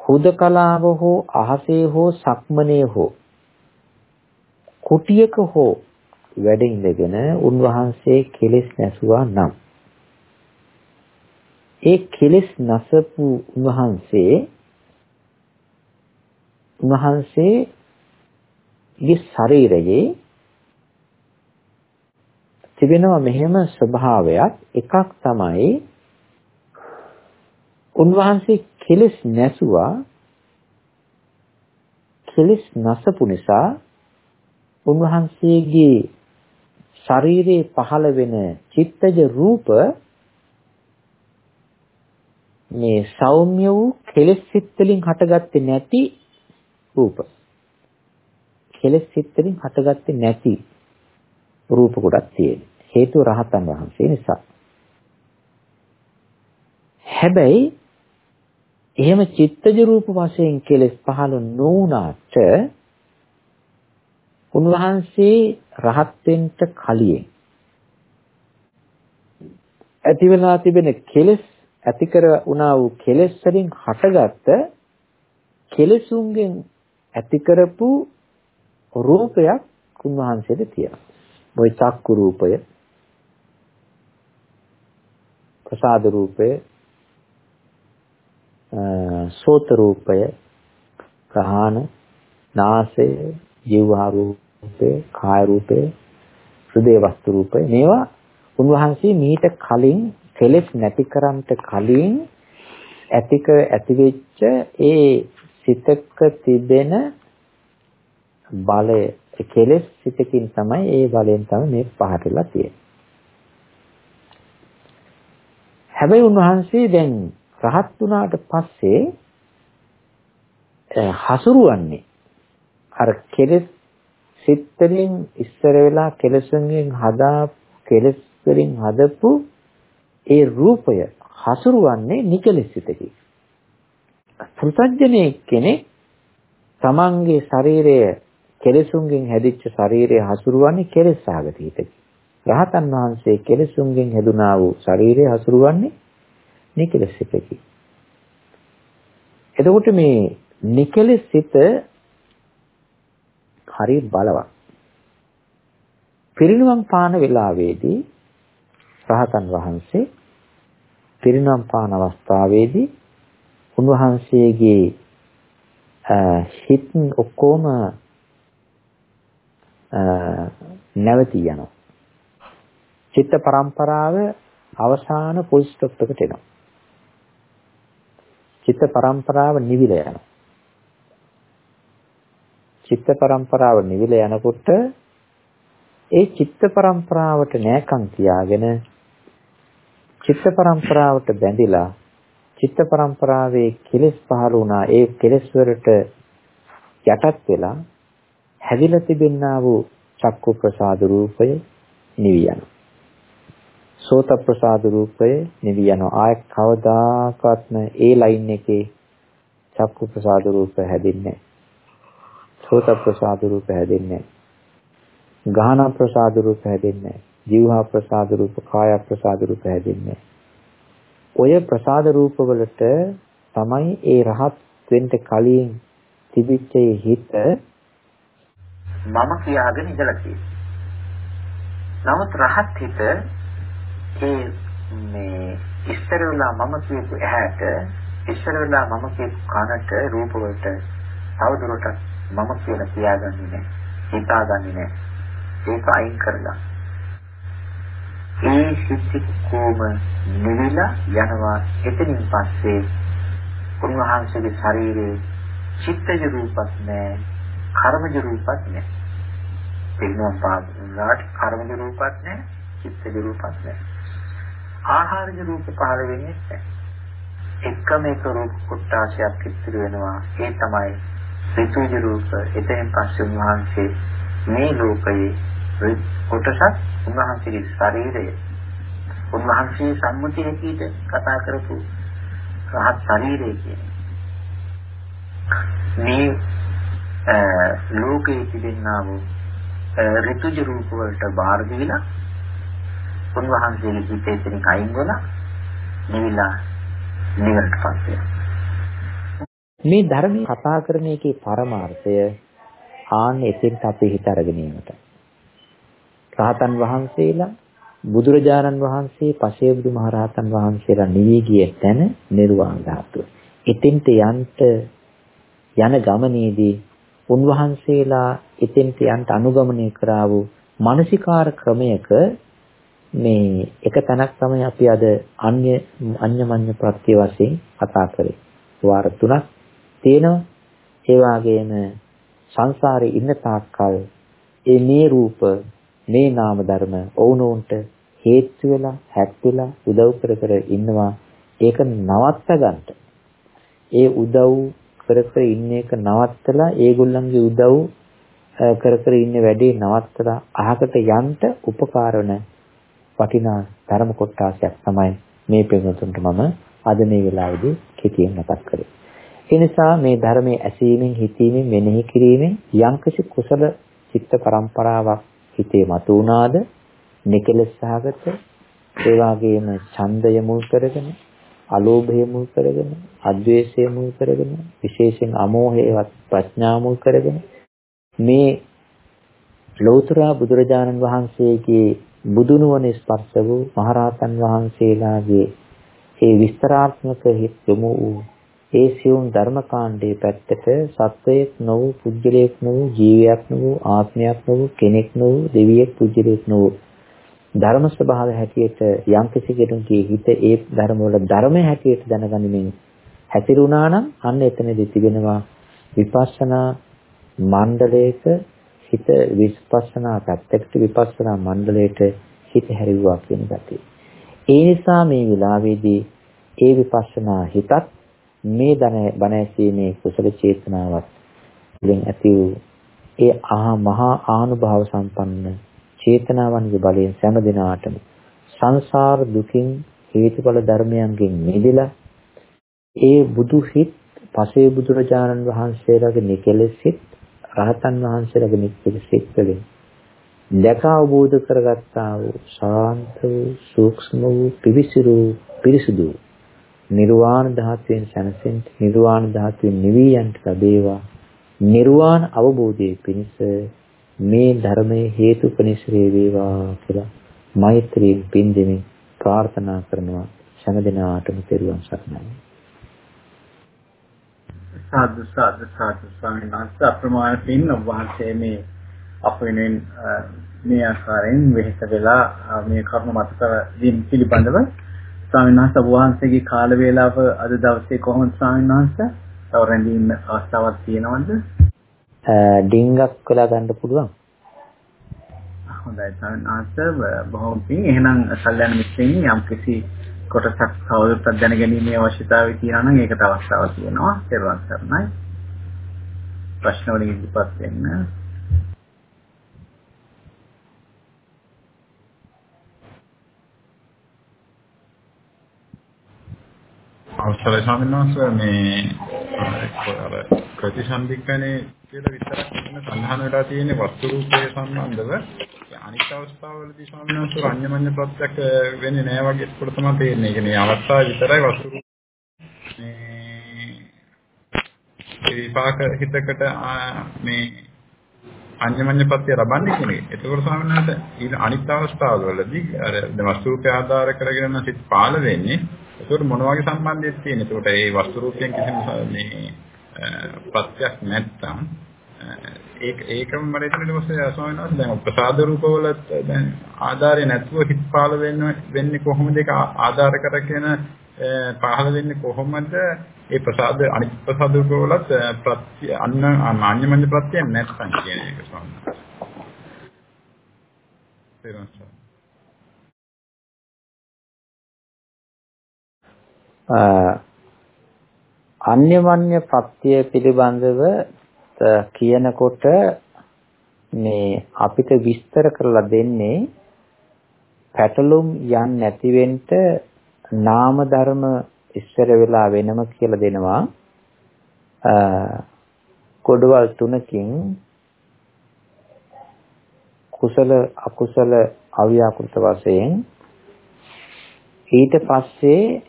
හුදකලාව හෝ අහසේ හෝ සක්මනේ හෝ කුටියක හෝ වැඩ ඉඳගෙන උන්වහන්සේ කෙලෙස් නැසුවා නම් ඒ කෙලෙස් නැසපු උන්වහන්සේ උන්වහන්සේගේ ශරීරයේ තිබෙනවා මෙහෙම ස්වභාවයක්. එකක් තමයි උන්වහන්සේ කෙලෙස් නැසුවා. කෙලෙස් නැසපු නිසා උන්වහන්සේගේ ශරීරයේ පහළ වෙන චිත්තජ රූප මේ සෞම්‍ය වූ කෙලෙස් සිත් වලින් හටගත්තේ නැති රූප. කෙලෙස් සිත් වලින් හටගත්තේ නැති රූප කොටක් තියෙන. හේතුව රහතන් වහන්සේ නිසා. හැබැයි එහෙම චිත්තජ රූප වශයෙන් කෙලෙස් පහළ නොවුනාට උන්වහන්සේ රහත් වෙන්න කලින් ඇති වෙලා තිබෙන කෙලෙස් ඇති කර උනා වූ කෙලෙස් වලින් හටගත්ත කෙලෙසුන්ගෙන් ඇති කරපු රූපයක් උන්වහන්සේට තියෙනවා. ওই චක්කු රූපය ප්‍රසාද රූපය සෝත රූපය ප්‍රහාණ නාසය ජීවහා රූපය කාය රූපය හෘදේ වස්තු රූපය මේවා උන්වහන්සේ මීට කලින් කෙලෙස් නැති කරන්ට කලින් ඇතික ඇතිවෙච්ච ඒ සිතක තිබෙන බලය කෙලෙස් සිතකින් තමයි ඒ බලයෙන් තමයි මේ පහටලා තියෙන්නේ. හැබැයි උන්වහන්සේ දැන් රහත් වුණාට පස්සේ හසුරුවන්නේ අර කෙලෙස් සිත් වලින් ඉස්සර වෙලා කෙලෙසුන්ගෙන් හදා කෙලෙස් වලින් හදපු ඒ රූපය හසුරුවන්නේ නිකලෙසිතකි. පෘථග්ජනේ කෙනෙක් තමන්ගේ ශරීරය කෙලෙසුන්ගෙන් හැදිච්ච ශරීරය හසුරුවන්නේ කෙලෙස් සාගත හිතකි. රහතන් වහන්සේ කෙලෙසුන්ගෙන් හැදුනා වූ ශරීරය හසුරුවන්නේ නිකලෙස් සිතකි. එතකොට මේ නිකලෙස් සිත හරි බලවත්. පිරිනුවම් පාන වෙලාවේදී රහතන් වහන්සේ පිරිනුවම් පාන අවස්ථාවේදී උන්වහන්සේගේ හිත් ඔක්කොම නැවතී යනවා. චිත්ත පරම්පරාව අවසාන ෆුල් ස්ටොප් එකට එනවා. චිත්ත පරම්පරාව නිවිල යනවා. චිත්ත පරම්පරාව නිවිල යනකොට ඒ චිත්ත පරම්පරාවට නෑකම් තියාගෙන චිත්ත පරම්පරාවට බැඳිලා චිත්ත පරම්පරාවේ කෙලෙස් පහළ වුණා ඒ කෙලෙස් වලට යටත් වෙලා හැදිලා තිබෙනා වූ චක්කු ප්‍රසාද රූපය නිවි යනවා. සෝත ප්‍රසාද රූපය නිවි යනවා. ආය කවදාකවත්ම ඒ ලයින් එකේ චක්කු ප්‍රසාද රූප හැදෙන්නේ නැහැ. සෝත ප්‍රසාද රූප හැදෙන්නේ නැහැ. ගාහන ප්‍රසාද රූප හැදෙන්නේ නැහැ. ජීවහා ප්‍රසාද රූප, කාය ප්‍රසාද රූප හැදෙන්නේ ඔය ප්‍රසාද රූප වලට තමයි ඒ රහත් වෙන්න කලින් තිබිච්ච හිත මම කියාගෙන ඉඳලා තියෙන්නේ. නමුත් රහත් හිත ඒ මේ ඉස්සර වෙලා මම කියපු ඇහැට ඉස්සර වෙලා මම කියපු කනට රූප වලට තවදුරටත් මම කියලා කියාගන්නේ නැහැ. හිතාගන්නේ නැහැ. ඒක අයින් කරලා. ඒ සිත් කොම නිවිලා යනවා එතනින් පස්සේ උන්වහන්සේගේ ශරීරයේ චිත්තජ රූපත් නැහැ, කර්මජ රූපත් නැහැ. පිළිනොම් පාදුනාට කර්මජ රූපත් නැහැ, චිත්තජ රූපත් නැහැ. ආහාරජ රූප පහළ වෙන්නේ නැහැ. එකම එක රූප කොටාශයක් ඉතිරි වෙනවා. ඒ තමයි ඍතුජ රූප එතෙන් පස්සේ උන්වහන්සේ මේ ලෝකයේ කොටසක් උන්වහන්සේගේ ශරීරය. උන්වහන්සේ සම්මුතිය හැටියට කතා කරපු රහත් ශරීරය කියන්නේ. මේ ලෝකයේ තිබෙනා වූ ඍතුජ රූප වලට බාර දීලා උන්වහන්සේගේ හිතේ තියෙන අයින් වෙලා නිවිලා නිවනට පස්සේ මේ ධර්මයේ කතා කරන එකේ පරමාර්ථය ආන්න එතෙන්ට අපේ හිත අරගෙන යනට. රහතන් වහන්සේලා බුදුරජාණන් වහන්සේ පසේ බුදු මහරහතන් වහන්සේලා නිවි ගිය තැන නිර්වාණ ධාතුව. එතෙන්ට යන්න යන ගමනේදී උන්වහන්සේලා එතෙන්ට යන්න අනුගමනය කරා වූ මානසිකාර ක්‍රමයක මේ එක තැනක් තමයි අපි අද අන්‍ය අඤ්ඤමඤ්ඤ ප්‍රත්‍ය වශයෙන් කතා කරේ. වාර තුනක් තියෙනවා. ඒ වගේම සංසාරේ ඉන්න තාක්කල් ඒ මේ රූප මේ නාම ධර්ම ඔවුනොන්ට හේතු වෙලා හැත් වෙලා උදව් කර කර ඉන්නවා. ඒක නවත්ත ගන්නට. ඒ උදව් කර කර ඉන්න එක නවත්තලා ඒගොල්ලන්ගේ උදව් කර කර ඉන්න වැඩේ නවත්තලා අහකට යන්න උපකාර වන වටිනා ධර්ම කොටාසයක් තමයි මේ පිළිතුරට මම අද මේ වෙලාවේදී කෙටියෙන් මතක් කරේ. ඒ නිසා මේ ධර්මයේ ඇසීමෙන් හිතීමෙන් මෙනෙහි කිරීමෙන් යම්කිසි කුසල චිත්ත පරම්පරාවක් හිතේ මතු වුණාද නිකලස් සහගත? ඒ වගේම ඡන්දය මුල් කරගෙන අලෝභය මුල් කරගෙන අද්වේෂය මුල් කරගෙන විශේෂයෙන් අමෝහයවත් ප්‍රඥා මුල් කරගෙන මේ ලෞතර බුදුරජාණන් වහන්සේගේ බුදුනුවණ ස්පර්ශ වූ මහරහතන් වහන්සේලාගේ ඒ විස්තරාත්මක හිත් යොමු වූ ඒ සියුම් ධර්මකාණ්ඩයේ පැත්තට සත්වයක් නො වූ පුජ්‍යලයක් නො වූ ජීවියක් නො වූ ආත්මයක් නො වූ කෙනෙක් නො වූ දෙවියෙක් පුජ්‍යලයක් නො වූ ධර්ම ස්වභාවය හැටියට යම් කිසි කෙනෙකුගේ හිත ඒ ධර්ම වල ධර්ම හැටියට දැනගනිමින් හැතිරුණා නම් අන්න එතනදී තිබෙනවා විපස්සනා මණ්ඩලයක හිත විපස්සනා පැත්තකට විපස්සනා මණ්ඩලයට හිත හැරිවුවා කියන ගතිය. ඒ නිසා මේ විලාවේදී ඒ විපස්සනා හිතත් මේ බණ ඇසීමේ කුසල චේතනාවත් වලින් ඇති වූ ඒ ආ මහා ආනුභාව සම්පන්න චේතනාවන්ගේ බලයෙන් සෑම දිනාටම සංසාර දුකින් හේතුඵල ධර්මයන්ගෙන් මිදලා ඒ බුදු හිත් පසේ බුදුරජාණන් වහන්සේලාගේ නිකලෙස් හිත් රහතන් වහන්සේලාගේ නිකලෙස් හිත් වලින් දැක අවබෝධ කරගත්තා වූ ශාන්ත වූ සූක්ෂම වූ පිවිසිරු පිරිසුදු නිර්වාණ ධාතුවෙන් සැනසෙන්න නිර්වාණ ධාතුවෙන් නිවී යන්න ලැබේවා. නිර්වාණ අවබෝධයේ පිණිස මේ ධර්මයේ හේතුපනිශ්‍රේ වේවා කියලා මෛත්‍රී පින් දෙමින් ප්‍රාර්ථනා කරනවා. හැම දිනාටම තෙරුවන් සරණයි. සාදු සාදු සාදු ස්වාමීන් වහන්සේ. අප්‍රමාණ පින් ඔබ වහන්සේ මේ අප වෙනුවෙන් මේ ආකාරයෙන් වෙහෙස වෙලා මේ කරුණ මත කර දීම පිළිබඳව ස්වාමීන් වහන්සේ වහන්සේගේ කාල වේලාව අද දවසේ කොහොමද ස්වාමීන් වහන්සේ තව රැඳීම අවස්ථාවක් තියෙනවද? ඩිංගක් වෙලා ගන්න පුළුවන්. හොඳයි ස්වාමීන් වහන්සේ බොහොම පිං එහෙනම් කල්යනා මිත්‍රයන් යම් කිසි කොටසක් තවදුරටත් දැනගැනීමේ අවශ්‍යතාවය තියෙනවා නම් ඒකට අවස්ථාවක් තියෙනවා. ඊළඟ සරණයි. ප්‍රශ්න වලින් ඉදිරිපත් වෙන්න. අවසරයි ස්වාමීන් වහන්සේ මේ අර ප්‍රතිසන්දිකනේ කියලා විතරක් මෙතන සඳහන් වෙලා තියෙන වස්තු රූපයේ සම්බන්ධව අනිත් අවස්ථාවවලදී ස්වාමීන් වහන්සේ අඤ්ඤමඤ්ඤ ප්‍රත්‍යක් වෙන්නේ නැහැ වගේ කොට තමයි තේරෙන්නේ. ඒ කියන්නේ අවස්ථාව විතරයි වස්තු රූප මේ විපාක හිතකට මේ අඤ්ඤමඤ්ඤ ප්‍රත්‍ය ලබන්නේ කියන එක. ඒකෝර ස්වාමීන් වහන්සේ ඊට අනිත් අවස්ථාවවලදී අර වස්තු රූපය ආධාර කරගෙන සිත් පාල වෙන්නේ. ඒකට මොන වගේ සම්බන්ධයක් තියෙනවද? ඒකට ඒ වස්තු රූපයෙන් කිසිම මේ ප්‍රත්‍යක් නැත්තම් ඒක ඒකම මට හිතෙන්නේ ඊට ස්වාමීන් වහන්සේ දැන් ප්‍රසාද රූපවල දැන් ආධාරය නැතුව හිත පාල වෙන්න වෙන්නේ කොහොමද? ඒක ආධාර කරගෙන පහළ වෙන්නේ කොහොමද? ඒ ප්‍රසාද අනිත් ප්‍රසාද රූපවලත් ප්‍රත්‍ය අන්න අන්‍යමඤ්ඤ ප්‍රත්‍ය නැත්තම් කියන එක ස්වාමීන් වහන්සේ අන්‍යමඤ්ඤ ප්‍රත්‍ය පිළිබඳව කියනකොට මේ අපිට විස්තර කරලා දෙන්නේ පැටලුම් යන්නේ නැති වෙන්න නාම ධර්ම ඉස්සර වෙලා වෙනම කියලා දෙනවා. කොඩවල් තුනකින් කුසල අකුසල අව්‍යාකෘත වශයෙන් ඊට පස්සේ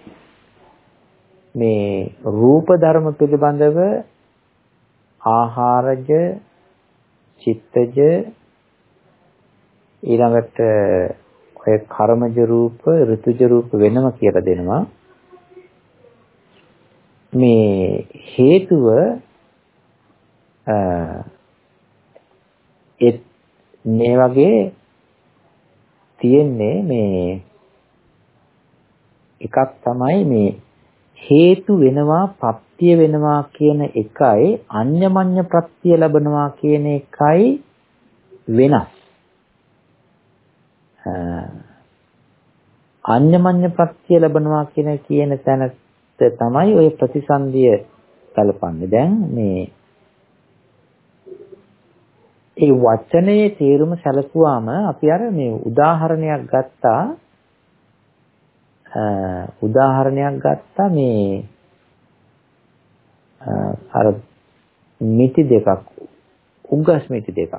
මේ රූප ධර්ම පිළිබඳව ආහාරජ චිත්තජ ඊළඟට ඔය කර්මජ රූප ඍතුජ රූප වෙනම කියලා දෙනවා. මේ හේතුව ඒ මේ වගේ තියෙන්නේ මේ එකක් තමයි මේ හේතු වෙනවා පත්‍ය වෙනවා කියන එකයි අඤ්ඤමඤ්ඤ ප්‍රත්‍ය ලැබනවා කියන එකයි වෙනස්. අඤ්ඤමඤ්ඤ ප්‍රත්‍ය ලැබනවා කියන කියන තැනට තමයි ওই ප්‍රතිසන්දිය කලපන්නේ. දැන් මේ ඒ වචනේ තේරුම සැලකුවාම අපි අර මේ උදාහරණයක් ගත්තා උදාහරණයක් ගත්තා මේ අර මිටි දෙකක් උග්ගස් මිටි දෙකක්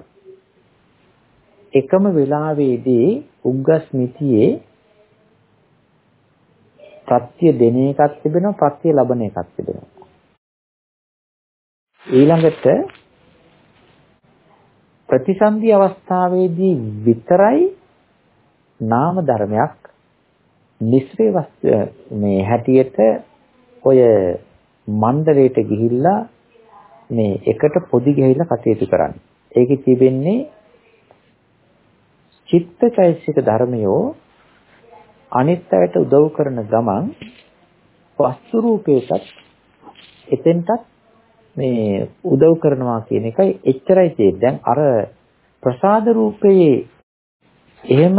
එකම වෙලාවේදී උග්ගස් මිටියේ ප්‍රත්‍ය දෙන එකක් තිබෙනවා ප්‍රත්‍ය ලබන එකක් තිබෙනවා. ඊළඟට ප්‍රතිසන්දි අවස්ථාවේදී විතරයි නාම ධර්මයක් මිශ්‍රේ මේ හැටියට ඔය මණ්ඩලයට ගිහිල්ලා මේ එකට පොදි ගහලා කටයුතු කරන්නේ. ඒකේ තිබෙන්නේ චිත්තචෛසික ධර්මයෝ අනිත්‍යයට උදව් කරන ගමන් වස්තු රූපයටත් එතෙන්ටත් මේ උදව් කරනවා කියන එකයි එච්චරයි තියෙන්නේ. දැන් අර ප්‍රසාද රූපයේ එහෙම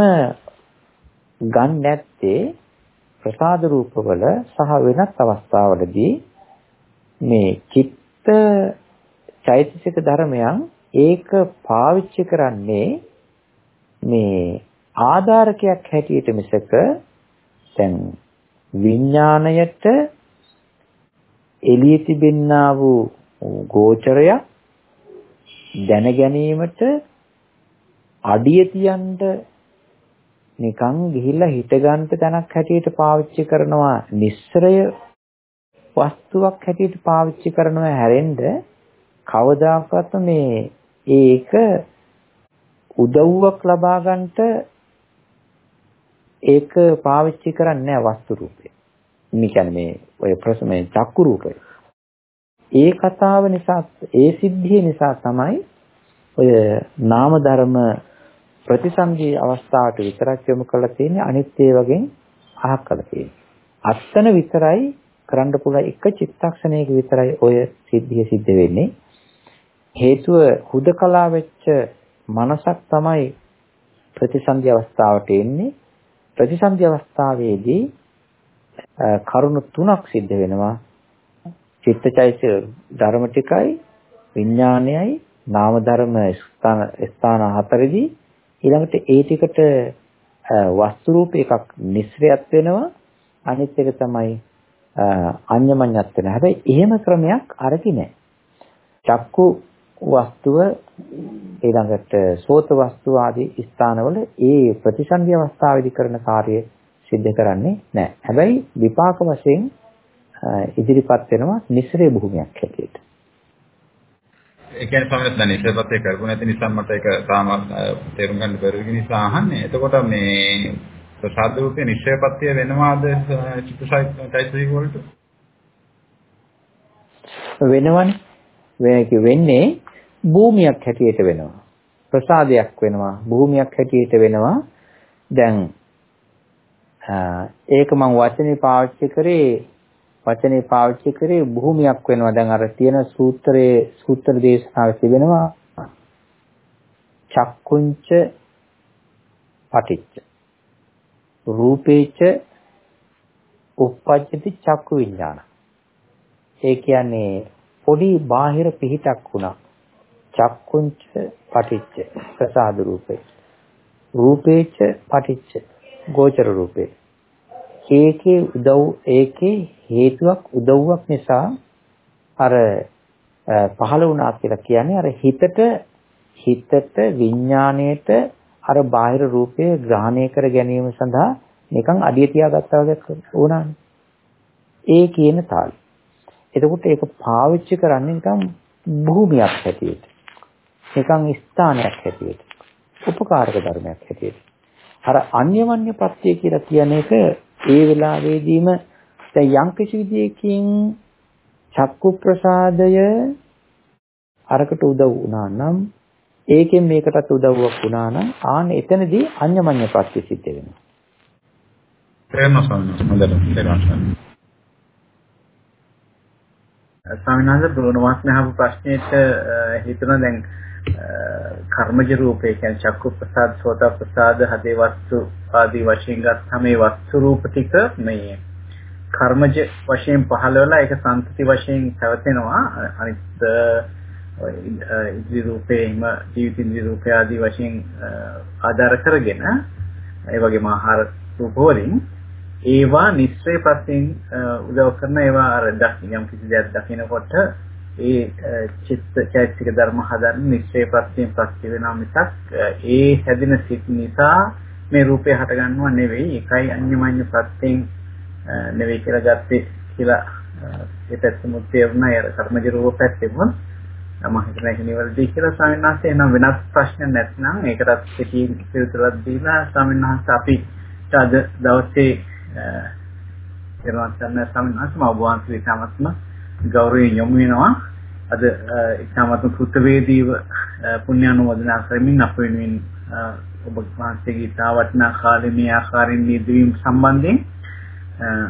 ගන්න නැත්තේ ප්‍රසාද රූපවල සහ වෙනත් අවස්ථාවලදී මේ චිත්ත චෛතසික ධර්මයන් ඒක පාවිච්චි කරන්නේ මේ ආධාරකයක් හැටියට මිසක දැන් විඥාණයට එළිය තිබෙන්නා වූ ගෝචරය දැන ගැනීමට අඩිය තියන්න නිකන් ගිහිල්ලා හිට ගන්න තැනක් හැටියට පාවිච්චි කරනවා නිස්සරය වස්තුවක් හැටියට පාවිච්චි කරනවා හැරෙන්න කවදාකවත් මේ ඒක උදව්වක් ලබා ගන්නට ඒක පාවිච්චි කරන්නේ නැහැ වස්තු රූපේ. මේ කියන්නේ මේ ඔය ප්‍රසමේ චක්කු රූපය. ඒ කතාව නිසා ඒ සිද්ධිය නිසා තමයි ඔය නාම ධර්ම ප්‍රතිසන්දි අවස්ථාවට විතරක් යොමු කරලා තියෙන්නේ අනිත් ඒවාගෙන් අහක් කරලා තියෙන්නේ. අත්තන විතරයි කරන්න පුළුවන් එක චිත්තක්ෂණයක විතරයි ඔය සිද්ධිය සිද්ධ වෙන්නේ. හේතුව හුදකලා වෙච්ච මනසක් තමයි ප්‍රතිසන්දි අවස්ථාවට එන්නේ. ප්‍රතිසන්දි අවස්ථාවේදී කරුණු තුනක් සිද්ධ වෙනවා. චිත්තචෛතසික ධර්ම ටිකයි විඥානයයි නාම ධර්ම ස්ථාන ස්ථාන හතරෙදී ඊළඟට ඒ ටිකට වස්තු රූප එකක් මිශ්‍රයත් වෙනවා අනිත් එක තමයි අඤ්ඤමඤ්ඤත් වෙනවා. හැබැයි එහෙම ක්‍රමයක් අරකි නෑ. චක්කු වස්තුව ඊළඟට සෝත වස්තුව ආදී ස්ථානවල ඒ ප්‍රතිසන්දි අවස්ථාවේදී කරන කාර්යය සිද්ධ කරන්නේ නැහැ. හැබැයි විපාක වශයෙන් ඉදිරිපත් වෙනවා මිශ්‍රේ භූමියක් හැටියට. ඒ කියන්නේ තමයි දැන් ඉස්සරපත් කරපු නැති නිසා මට ඒක තාම තේරුම් ගන්න බැරි නිසා අහන්නේ. එතකොට මේ ප්‍රසාද රූපේ නිශ්චයපත්‍ය වෙනවාද චිත්තසයිතයිසික වලට? වෙනවනේ. වෙනක වෙන්නේ භූමියක් හැටියට වෙනවා. ප්‍රසාදයක් වෙනවා. භූමියක් හැටියට වෙනවා. දැන් ඒක මම වචනේ පාවිච්චි කරේ වචනේ පාවිච්චි කරේ භූමියක් වෙනවා. දැන් අර තියෙන සූත්‍රයේ සූත්‍ර දේශනාවේ තිබෙනවා චක්කුංච පටිච්ච රූපේච උප්පජ්ජති චක්කු විඥාන. ඒ කියන්නේ පොඩි බාහිර පිහිටක් වුණා. චක්කුංච පටිච්ච ප්‍රසාද රූපේ. රූපේච පටිච්ච ගෝචර රූපේ. ඒකේ උදව් ඒකේ හේතුවක් උදව්වක් නිසා අර පහළ වුණා කියලා කියන්නේ අර හිතට හිතට විඥාණයට අර බාහිර රූපය ග්‍රහණය කර ගැනීම සඳහා නිකන් අඩිය තියාගත්තා වගේ වුණානේ. ඒ කියන තාලෙ. එතකොට ඒක පාවිච්චි කරන්නේ නිකන් භූමියක් හැටියට. නිකන් ස්ථානයක් හැටියට. උපකාරක ධර්මයක් හැටියට. අර අන්‍යමන්‍ය ප්‍රත්‍ය කියලා කියන එක ඒ වෙලාවේදීම දැන් යම් කිසි විදියකින් චක්කු ප්‍රසාදය අරකට උදව් වුණා නම් ඒකෙන් මේකටත් උදව්වක් වුණා නම් ආන්න එතනදී අන්‍යමඤ්ඤ ප්‍රත්‍ය සිද්ධ වෙනවා. ප්‍රේම සම්මත හොඳට තේරුම් ස්වාමීන් වහන්සේ බ්‍රෝණවාස්නේ අහපු ප්‍රශ්නෙට හිතන දැන් කර්මජ රූපේ කියන්නේ චක්කු ප්‍රසාද සෝත ප්‍රසාද හදේ වස්තු ආදී වශයෙන් ගත්තම මේ වස්තු රූප ටික මේ කර්මජ වශයෙන් පහළ වෙලා ඒක සංතති වශයෙන් පැවතෙනවා. අනිත් ඉන්ද්‍රිය රූපේම ජීවිත ඉන්ද්‍රිය රූපය ආදී වශයෙන් ආධාර කරගෙන ඒ වගේම ආහාර රූප වලින් ඒවා නිස්සය ප්‍රත්‍යයෙන් උදව් කරන ඒවා අර දකින්න යම් කිසි දෙයක් දකිනකොට ඒ චිත්ත චෛතසික ධර්ම හදන්න නිශ්චය ප්‍රත්‍යයෙන් ප්‍රත්‍ය වෙනා මිසක් ඒ හැදෙන සිත් නිසා මේ රූපය හට ගන්නව නෙවෙයි. ඒකයි අන්‍යමඤ්ඤ ප්‍රත්‍යයෙන් නෙවෙයි කියලා ගත්තේ කියලා ඒ පැත්තම තේරුණා. ඒ කර්මජ රූප පැත්තෙම. මම හිතන එක නිවැරදි කියලා ස්වාමීන් වහන්සේ එනම් වෙනත් ප්‍රශ්න නැත්නම් ඒකටත් කෙටි පිළිතුරක් දීලා ස්වාමීන් වහන්සේ අපි අද දවසේ එරවත් ගන්න ස්වාමීන් වහන්සේ මම ඔබ වහන්සේ ඉතාමත්ම ගෞරවයෙන් යොමු වෙනවා අද ඉතාමත්ම කෘතවේදීව පුණ්‍යානුමෝදනා කරමින් අප වෙනුවෙන් ඔබ වහන්සේගේ ඉතා වටිනා කාලේ මේ ආකාරයෙන් නිදවීම සම්බන්ධයෙන්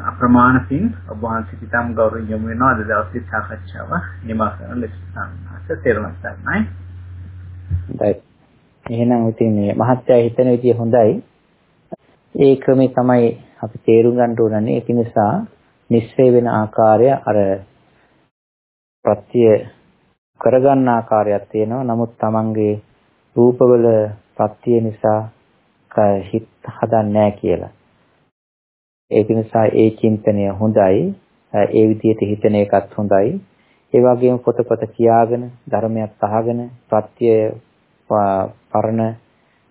අප්‍රමාණ පින් ඔබ වහන්සේට ඉතාම ගෞරවයෙන් යොමු වෙනවා අද දවසේ සාකච්ඡාව නිමා කරන ලෙස සම්මාස තේරුම් ගන්නයි. හොඳයි. එහෙනම් ඉතින් මේ මහත්ය හිතන විදිය හොඳයි. ඒ ක්‍රමේ තමයි අපි තේරුම් ගන්න ඕනනේ. ඒක නිසා නිස්සය වෙන ආකාරය අර ප්‍රත්‍ය කරගන්න ආකාරයක් තියෙනවා. නමුත් Tamange රූපවල ප්‍රත්‍ය නිසා හිත හදන්නේ නැහැ කියලා. ඒක නිසා ඒ චින්තනය හොඳයි. ඒ විදිහට හිතන එකත් හොඳයි. ඒ වගේම පොතපත කියාගෙන ධර්මයක් අහගෙන ප්‍රත්‍ය පරණ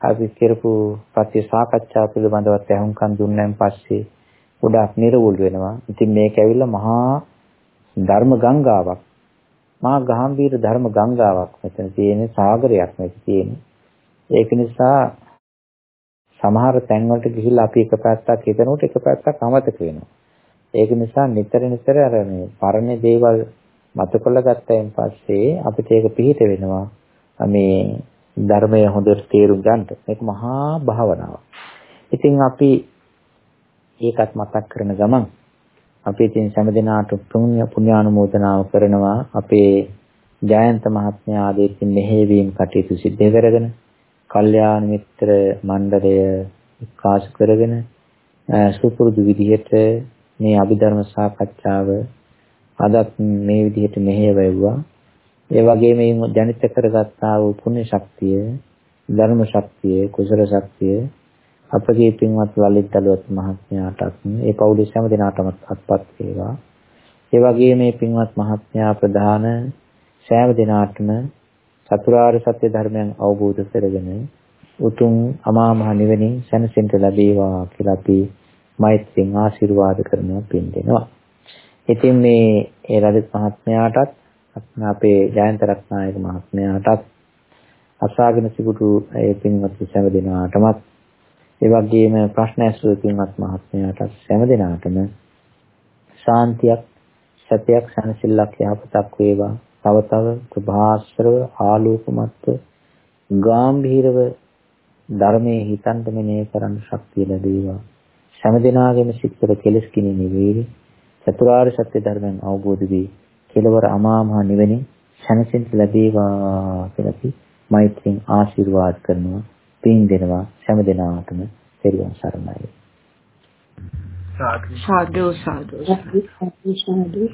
අපි කරපු ප්‍රත්‍ය සාකච්ඡා පිළිබඳව ඇහුම්කන් දුන්නාන් පස්සේ ගොඩාක් නිර්වුල් වෙනවා. ඉතින් මේක ඇවිල්ලා මහා ධර්ම ගංගාවක්. මහා ගාම්භීර ධර්ම ගංගාවක් මෙතන තියෙන සාගරයක් මෙතන තියෙන. ඒක නිසා සමහර තැන්වලට ගිහිල්ලා අපි එක පැත්තක් හිතනකොට එක පැත්තක් අමතක වෙනවා. ඒක නිසා නිතර නිතර අර මේ පරණ දේවල් මතකලා ගත්තයින් පස්සේ අපිට ඒක පිළිහිට වෙනවා. මේ ධර්මය හොඳට තේරුම් ගන්නට. මේක මහා භාවනාවක්. ඉතින් අපි ඒකත් මතක් කරන ගමන් අපි ඉතින් සෑම පුණ්‍ය පුණ්‍යානුමෝදනාව කරනවා අපේ ජයන්ත මහත්මයා ආදී මෙහෙවීම් කටයුතු සිද්ධ කරගෙන කල්යාණ මිත්‍ර මණ්ඩලය විකාශ කරගෙන සුපුරුදු විදිහට මේ අභිධර්ම සාකච්ඡාව අදත් මේ විදිහට මෙහෙයවෙවුවා. ඒ වගේම මේ ජනිත කරගත්තා වූ පුණ්‍ය ශක්තිය, ධර්ම ශක්තිය, කුසල ශක්තිය අපගේ පින්වත් ලලිත් දලුවත් මහත්මයාටත් ඒ පවුලේ හැම දෙනාටම අත්පත් වේවා. ඒ වගේම මේ පින්වත් මහත්මයා ප්‍රධාන සෑම දිනාටම චතුරාර්ය සත්‍ය ධර්මයන් අවබෝධ කරගෙන උතුම් අමා මහ නිවනින් සැනසෙන්න ලැබේවා කියලා අපි මෛත්‍රියෙන් ආශිර්වාද කරනවා පින් දෙනවා. ඉතින් මේ ඒ රජත් මහත්මයාටත් අපේ ජයන්ත රත්නායක මහත්මයාටත් අසාගෙන සිටු ඒ පින්වත් සෑම දිනාටමත් ඒ වගේම ප්‍රශ්න ඇසූ පින්වත් මහත්මයාටත් සෑම දිනාටම ශාන්තියක් සත්‍යයක් සැනසෙල්ලක් යහපතක් වේවා තව තව ප්‍රභාස්වරව ආලෝකමත්ව ගාම්භීරව ධර්මයේ හිතන්ට මෙනෙහි කරන්න ශක්තිය ලැබේවා. හැම දිනාගෙම සිත්වල කෙලස් කිනි නිවේවි. චතුරාර්ය සත්‍ය ධර්මයන් අවබෝධ වී කෙලවර අමා මහ නිවෙනින් සැනසෙන්න ලැබේවා කියලා අපි මෛත්‍රියෙන් ආශිර්වාද කරනවා. පින් දෙනවා හැම දිනාටම පෙරවන් සරණයි. සාදු සාදු සාදු සාදු